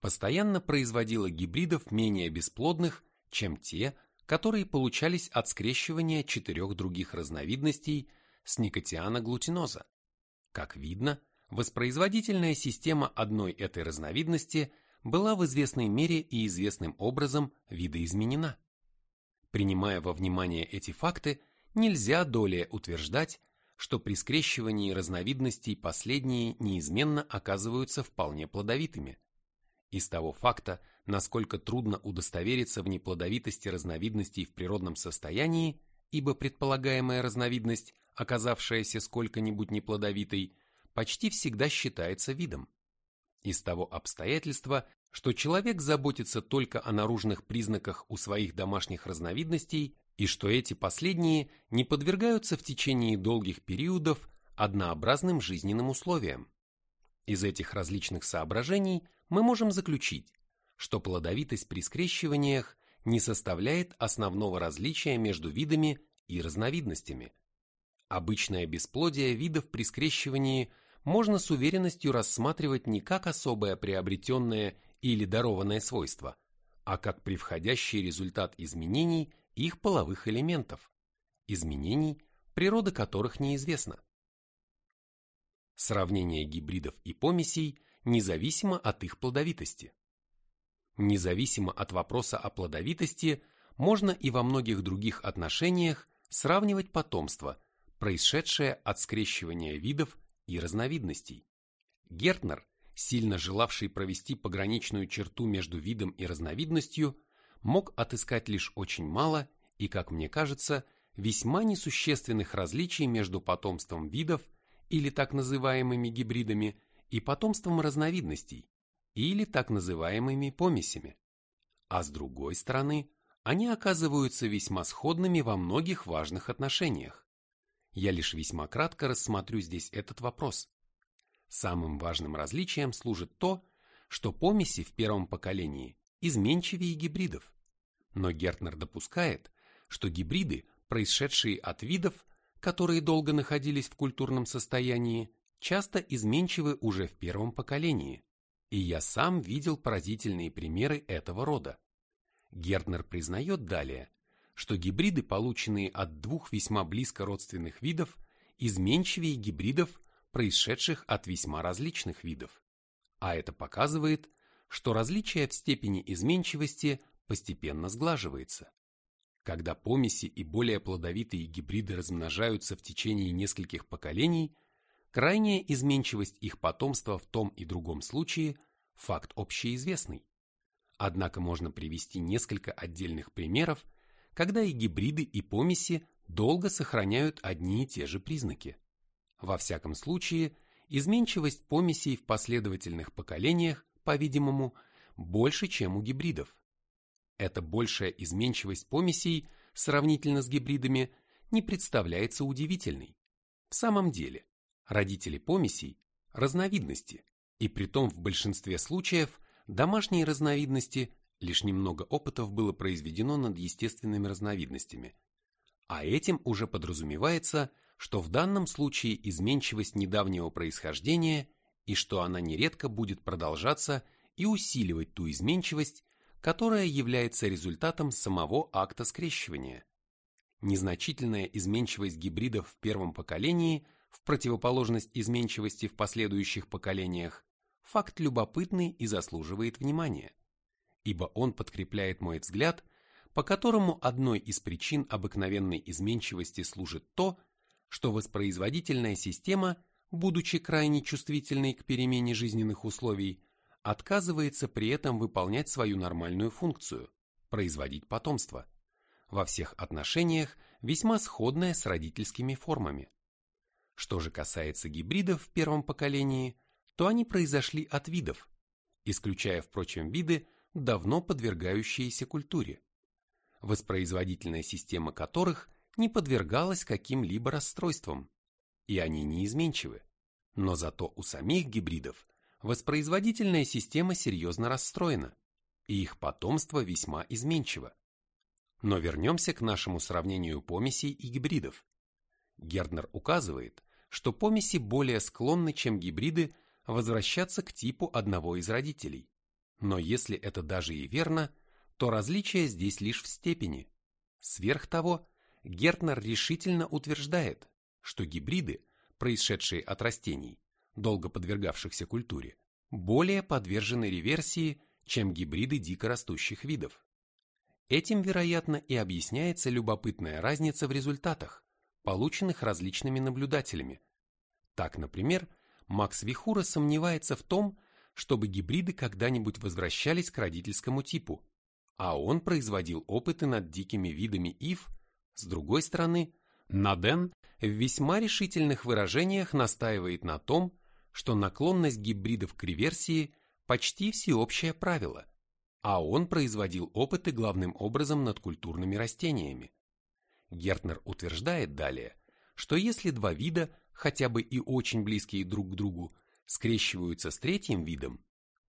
постоянно производила гибридов менее бесплодных, чем те, которые получались от скрещивания четырех других разновидностей с никотиана глутиноза. Как видно, воспроизводительная система одной этой разновидности была в известной мере и известным образом видоизменена. Принимая во внимание эти факты, нельзя долее утверждать, что при скрещивании разновидностей последние неизменно оказываются вполне плодовитыми. Из того факта, насколько трудно удостовериться в неплодовитости разновидностей в природном состоянии, ибо предполагаемая разновидность, оказавшаяся сколько-нибудь неплодовитой, почти всегда считается видом. Из того обстоятельства, что человек заботится только о наружных признаках у своих домашних разновидностей и что эти последние не подвергаются в течение долгих периодов однообразным жизненным условиям. Из этих различных соображений мы можем заключить, что плодовитость при скрещиваниях не составляет основного различия между видами и разновидностями. Обычное бесплодие видов при скрещивании можно с уверенностью рассматривать не как особое приобретенное или дарованное свойство, а как превходящий результат изменений их половых элементов, изменений, природа которых неизвестна. Сравнение гибридов и помесей независимо от их плодовитости. Независимо от вопроса о плодовитости, можно и во многих других отношениях сравнивать потомство, происшедшее от скрещивания видов и разновидностей. Гертнер сильно желавший провести пограничную черту между видом и разновидностью, мог отыскать лишь очень мало и, как мне кажется, весьма несущественных различий между потомством видов или так называемыми гибридами и потомством разновидностей или так называемыми помесями. А с другой стороны, они оказываются весьма сходными во многих важных отношениях. Я лишь весьма кратко рассмотрю здесь этот вопрос. Самым важным различием служит то, что помеси в первом поколении изменчивее гибридов. Но Гертнер допускает, что гибриды, происшедшие от видов, которые долго находились в культурном состоянии, часто изменчивы уже в первом поколении. И я сам видел поразительные примеры этого рода. Гертнер признает далее, что гибриды, полученные от двух весьма близко родственных видов, изменчивее гибридов, происшедших от весьма различных видов. А это показывает, что различие в степени изменчивости постепенно сглаживается. Когда помеси и более плодовитые гибриды размножаются в течение нескольких поколений, крайняя изменчивость их потомства в том и другом случае – факт общеизвестный. Однако можно привести несколько отдельных примеров, когда и гибриды, и помеси долго сохраняют одни и те же признаки. Во всяком случае, изменчивость помесей в последовательных поколениях, по-видимому, больше, чем у гибридов. Эта большая изменчивость помесей сравнительно с гибридами не представляется удивительной. В самом деле, родители помесей – разновидности, и притом в большинстве случаев домашние разновидности лишь немного опытов было произведено над естественными разновидностями, а этим уже подразумевается – что в данном случае изменчивость недавнего происхождения и что она нередко будет продолжаться и усиливать ту изменчивость, которая является результатом самого акта скрещивания. Незначительная изменчивость гибридов в первом поколении в противоположность изменчивости в последующих поколениях факт любопытный и заслуживает внимания, ибо он подкрепляет мой взгляд, по которому одной из причин обыкновенной изменчивости служит то, что воспроизводительная система, будучи крайне чувствительной к перемене жизненных условий, отказывается при этом выполнять свою нормальную функцию – производить потомство, во всех отношениях весьма сходное с родительскими формами. Что же касается гибридов в первом поколении, то они произошли от видов, исключая, впрочем, виды, давно подвергающиеся культуре, воспроизводительная система которых не подвергалась каким-либо расстройствам, и они неизменчивы. Но зато у самих гибридов воспроизводительная система серьезно расстроена, и их потомство весьма изменчиво. Но вернемся к нашему сравнению помесей и гибридов. Герднер указывает, что помеси более склонны, чем гибриды, возвращаться к типу одного из родителей. Но если это даже и верно, то различие здесь лишь в степени. Сверх того, Гертнер решительно утверждает, что гибриды, происшедшие от растений, долго подвергавшихся культуре, более подвержены реверсии, чем гибриды дикорастущих видов. Этим, вероятно, и объясняется любопытная разница в результатах, полученных различными наблюдателями. Так, например, Макс Вихура сомневается в том, чтобы гибриды когда-нибудь возвращались к родительскому типу, а он производил опыты над дикими видами ив, с другой стороны, Наден в весьма решительных выражениях настаивает на том, что наклонность гибридов к реверсии почти всеобщее правило, а он производил опыты главным образом над культурными растениями. Гертнер утверждает далее, что если два вида, хотя бы и очень близкие друг к другу, скрещиваются с третьим видом,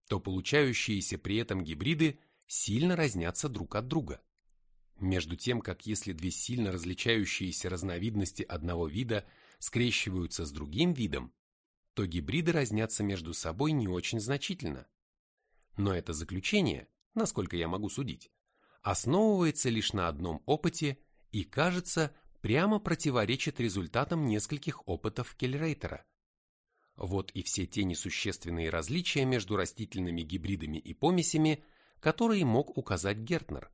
то получающиеся при этом гибриды сильно разнятся друг от друга. Между тем, как если две сильно различающиеся разновидности одного вида скрещиваются с другим видом, то гибриды разнятся между собой не очень значительно. Но это заключение, насколько я могу судить, основывается лишь на одном опыте и, кажется, прямо противоречит результатам нескольких опытов Келлерейтера. Вот и все те несущественные различия между растительными гибридами и помесями, которые мог указать Гертнер.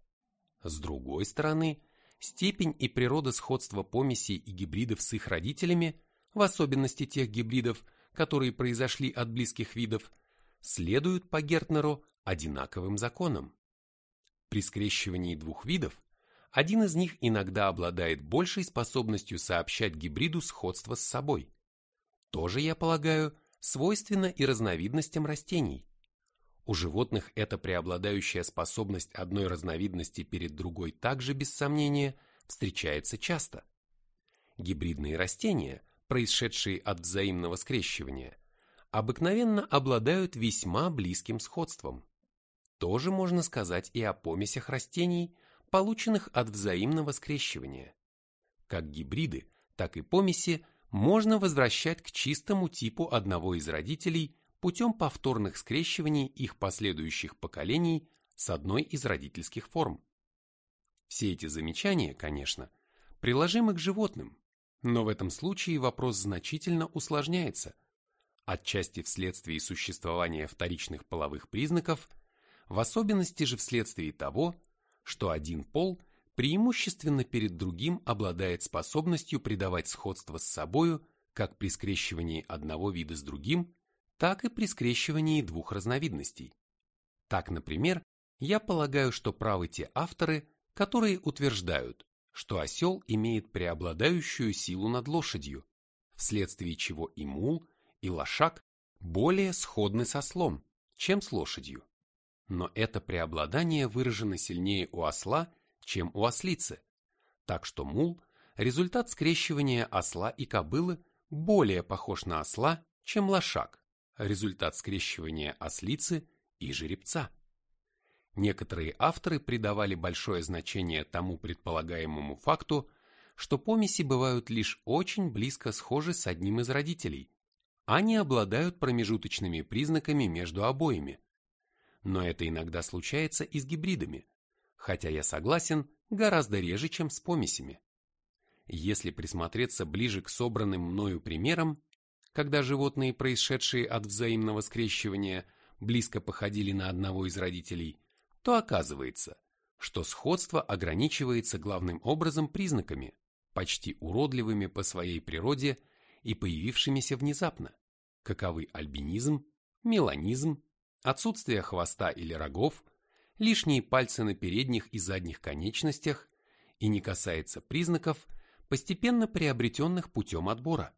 С другой стороны, степень и природа сходства помесей и гибридов с их родителями, в особенности тех гибридов, которые произошли от близких видов, следуют по Гертнеру одинаковым законам. При скрещивании двух видов один из них иногда обладает большей способностью сообщать гибриду сходство с собой. Тоже, я полагаю, свойственно и разновидностям растений. У животных эта преобладающая способность одной разновидности перед другой также, без сомнения, встречается часто. Гибридные растения – происшедшие от взаимного скрещивания, обыкновенно обладают весьма близким сходством. Тоже можно сказать и о помесях растений, полученных от взаимного скрещивания. Как гибриды, так и помеси можно возвращать к чистому типу одного из родителей путем повторных скрещиваний их последующих поколений с одной из родительских форм. Все эти замечания, конечно, приложимы к животным, но в этом случае вопрос значительно усложняется, отчасти вследствие существования вторичных половых признаков, в особенности же вследствие того, что один пол преимущественно перед другим обладает способностью придавать сходство с собою как при скрещивании одного вида с другим, так и при скрещивании двух разновидностей. Так, например, я полагаю, что правы те авторы, которые утверждают, что осел имеет преобладающую силу над лошадью, вследствие чего и мул, и лошак более сходны со слом, чем с лошадью. Но это преобладание выражено сильнее у осла, чем у ослицы, так что мул – результат скрещивания осла и кобылы более похож на осла, чем лошак, результат скрещивания ослицы и жеребца. Некоторые авторы придавали большое значение тому предполагаемому факту, что помеси бывают лишь очень близко схожи с одним из родителей, а не обладают промежуточными признаками между обоими. Но это иногда случается и с гибридами, хотя я согласен, гораздо реже, чем с помесями. Если присмотреться ближе к собранным мною примерам, когда животные, происшедшие от взаимного скрещивания, близко походили на одного из родителей, то оказывается, что сходство ограничивается главным образом признаками, почти уродливыми по своей природе и появившимися внезапно, каковы альбинизм, меланизм, отсутствие хвоста или рогов, лишние пальцы на передних и задних конечностях и не касается признаков, постепенно приобретенных путем отбора.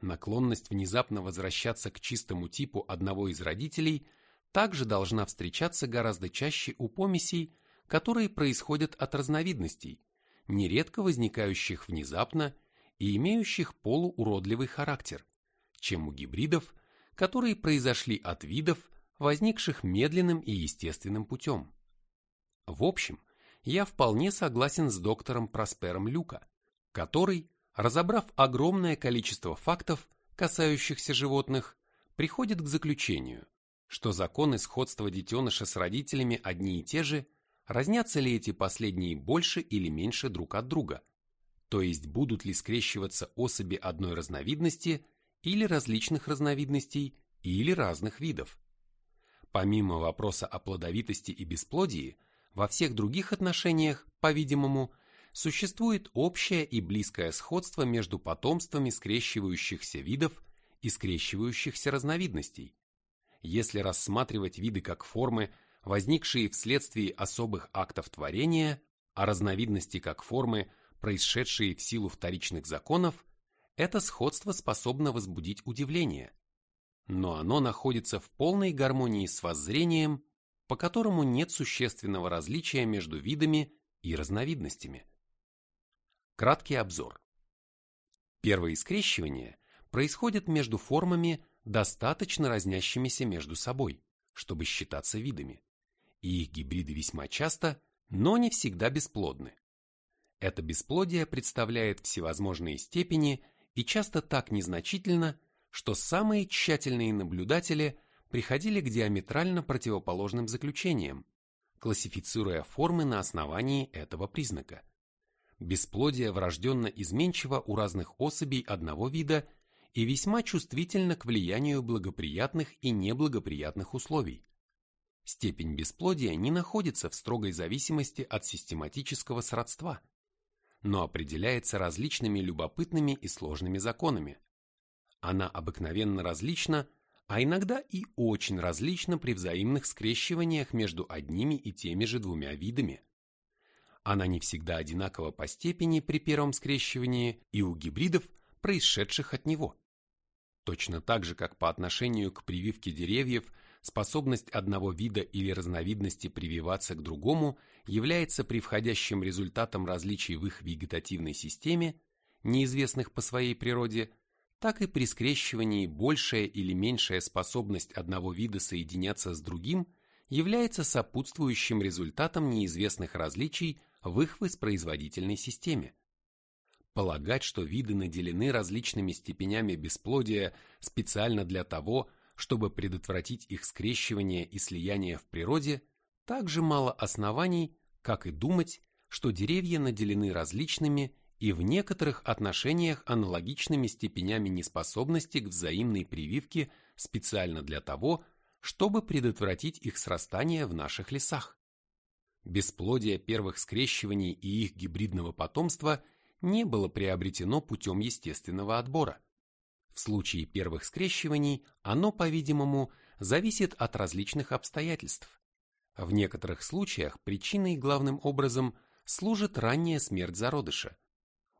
Наклонность внезапно возвращаться к чистому типу одного из родителей также должна встречаться гораздо чаще у помесей, которые происходят от разновидностей, нередко возникающих внезапно и имеющих полууродливый характер, чем у гибридов, которые произошли от видов, возникших медленным и естественным путем. В общем, я вполне согласен с доктором Проспером Люка, который, разобрав огромное количество фактов, касающихся животных, приходит к заключению, что законы сходства детеныша с родителями одни и те же, разнятся ли эти последние больше или меньше друг от друга, то есть будут ли скрещиваться особи одной разновидности или различных разновидностей или разных видов. Помимо вопроса о плодовитости и бесплодии, во всех других отношениях, по-видимому, существует общее и близкое сходство между потомствами скрещивающихся видов и скрещивающихся разновидностей. Если рассматривать виды как формы, возникшие вследствие особых актов творения, а разновидности как формы, происшедшие в силу вторичных законов, это сходство способно возбудить удивление. Но оно находится в полной гармонии с воззрением, по которому нет существенного различия между видами и разновидностями. Краткий обзор. Первые скрещивания происходят между формами, достаточно разнящимися между собой, чтобы считаться видами, и их гибриды весьма часто, но не всегда бесплодны. Это бесплодие представляет всевозможные степени и часто так незначительно, что самые тщательные наблюдатели приходили к диаметрально противоположным заключениям, классифицируя формы на основании этого признака. Бесплодие врожденно изменчиво у разных особей одного вида и весьма чувствительно к влиянию благоприятных и неблагоприятных условий. Степень бесплодия не находится в строгой зависимости от систематического сродства, но определяется различными любопытными и сложными законами. Она обыкновенно различна, а иногда и очень различна при взаимных скрещиваниях между одними и теми же двумя видами. Она не всегда одинакова по степени при первом скрещивании и у гибридов, происшедших от него. Точно так же, как по отношению к прививке деревьев способность одного вида или разновидности прививаться к другому является превходящим результатом различий в их вегетативной системе, неизвестных по своей природе, так и при скрещивании большая или меньшая способность одного вида соединяться с другим является сопутствующим результатом неизвестных различий в их воспроизводительной системе. Полагать, что виды наделены различными степенями бесплодия специально для того, чтобы предотвратить их скрещивание и слияние в природе, так же мало оснований, как и думать, что деревья наделены различными и в некоторых отношениях аналогичными степенями неспособности к взаимной прививке специально для того, чтобы предотвратить их срастание в наших лесах. Бесплодие первых скрещиваний и их гибридного потомства не было приобретено путем естественного отбора. В случае первых скрещиваний оно, по-видимому, зависит от различных обстоятельств. В некоторых случаях причиной главным образом служит ранняя смерть зародыша.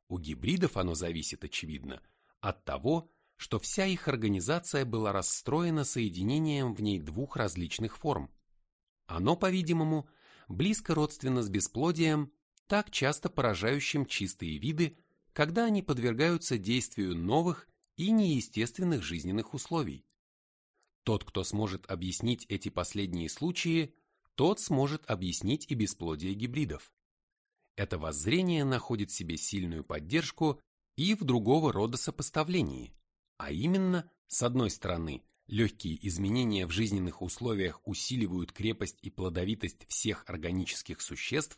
У гибридов оно зависит, очевидно, от того, что вся их организация была расстроена соединением в ней двух различных форм. Оно, по-видимому, близко родственно с бесплодием, так часто поражающим чистые виды, когда они подвергаются действию новых и неестественных жизненных условий. Тот, кто сможет объяснить эти последние случаи, тот сможет объяснить и бесплодие гибридов. Это воззрение находит себе сильную поддержку и в другого рода сопоставлении, а именно, с одной стороны, легкие изменения в жизненных условиях усиливают крепость и плодовитость всех органических существ,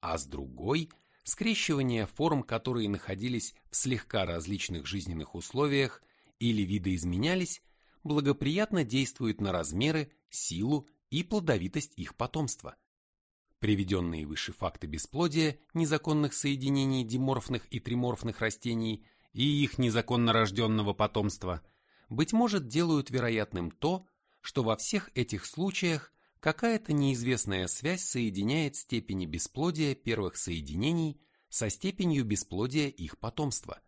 а с другой – скрещивание форм, которые находились в слегка различных жизненных условиях или видоизменялись, благоприятно действует на размеры, силу и плодовитость их потомства. Приведенные выше факты бесплодия, незаконных соединений диморфных и триморфных растений и их незаконно рожденного потомства, быть может, делают вероятным то, что во всех этих случаях какая-то неизвестная связь соединяет степени бесплодия первых соединений со степенью бесплодия их потомства.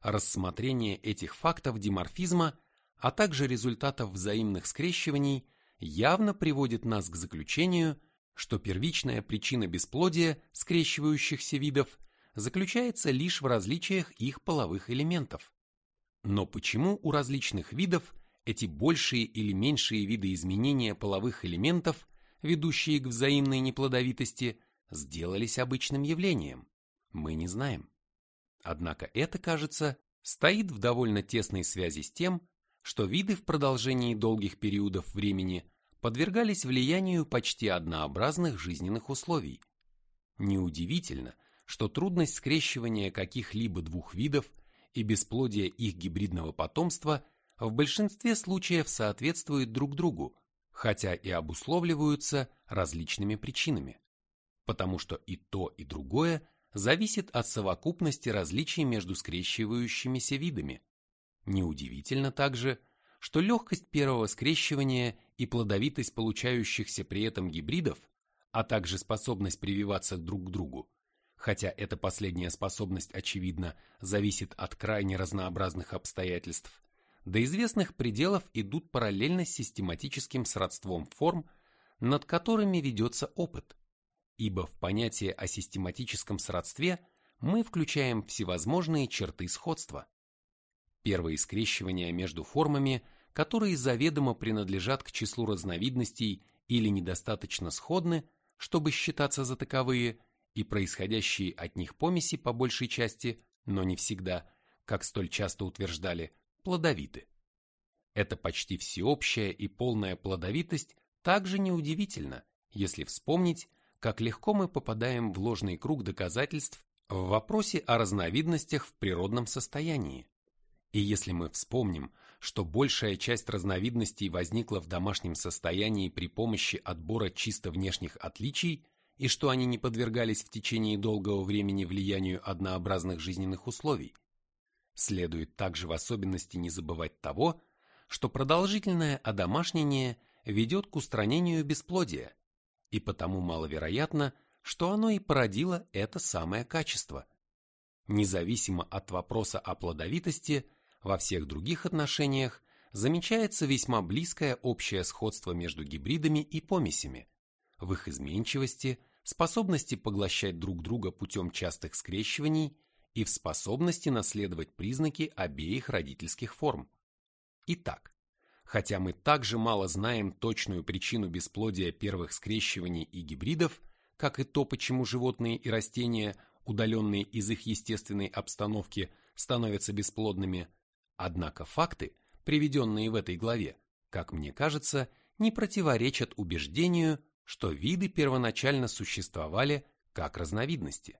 Рассмотрение этих фактов диморфизма, а также результатов взаимных скрещиваний явно приводит нас к заключению, что первичная причина бесплодия скрещивающихся видов заключается лишь в различиях их половых элементов. Но почему у различных видов эти большие или меньшие виды изменения половых элементов, ведущие к взаимной неплодовитости, сделались обычным явлением? Мы не знаем. Однако это, кажется, стоит в довольно тесной связи с тем, что виды в продолжении долгих периодов времени подвергались влиянию почти однообразных жизненных условий. Неудивительно, что трудность скрещивания каких-либо двух видов и бесплодие их гибридного потомства в большинстве случаев соответствуют друг другу, хотя и обусловливаются различными причинами. Потому что и то, и другое зависит от совокупности различий между скрещивающимися видами. Неудивительно также, что легкость первого скрещивания и плодовитость получающихся при этом гибридов, а также способность прививаться друг к другу, хотя эта последняя способность, очевидно, зависит от крайне разнообразных обстоятельств, до известных пределов идут параллельно с систематическим сродством форм, над которыми ведется опыт, ибо в понятие о систематическом сродстве мы включаем всевозможные черты сходства. Первые скрещивания между формами, которые заведомо принадлежат к числу разновидностей или недостаточно сходны, чтобы считаться за таковые, и происходящие от них помеси по большей части, но не всегда, как столь часто утверждали, плодовиты. Эта почти всеобщая и полная плодовитость также неудивительна, если вспомнить, как легко мы попадаем в ложный круг доказательств в вопросе о разновидностях в природном состоянии. И если мы вспомним, что большая часть разновидностей возникла в домашнем состоянии при помощи отбора чисто внешних отличий, и что они не подвергались в течение долгого времени влиянию однообразных жизненных условий, следует также в особенности не забывать того, что продолжительное одомашнение ведет к устранению бесплодия, и потому маловероятно, что оно и породило это самое качество. Независимо от вопроса о плодовитости, во всех других отношениях замечается весьма близкое общее сходство между гибридами и помесями, в их изменчивости, способности поглощать друг друга путем частых скрещиваний и в способности наследовать признаки обеих родительских форм. Итак, хотя мы также мало знаем точную причину бесплодия первых скрещиваний и гибридов, как и то, почему животные и растения, удаленные из их естественной обстановки, становятся бесплодными, Однако факты, приведенные в этой главе, как мне кажется, не противоречат убеждению, что виды первоначально существовали как разновидности.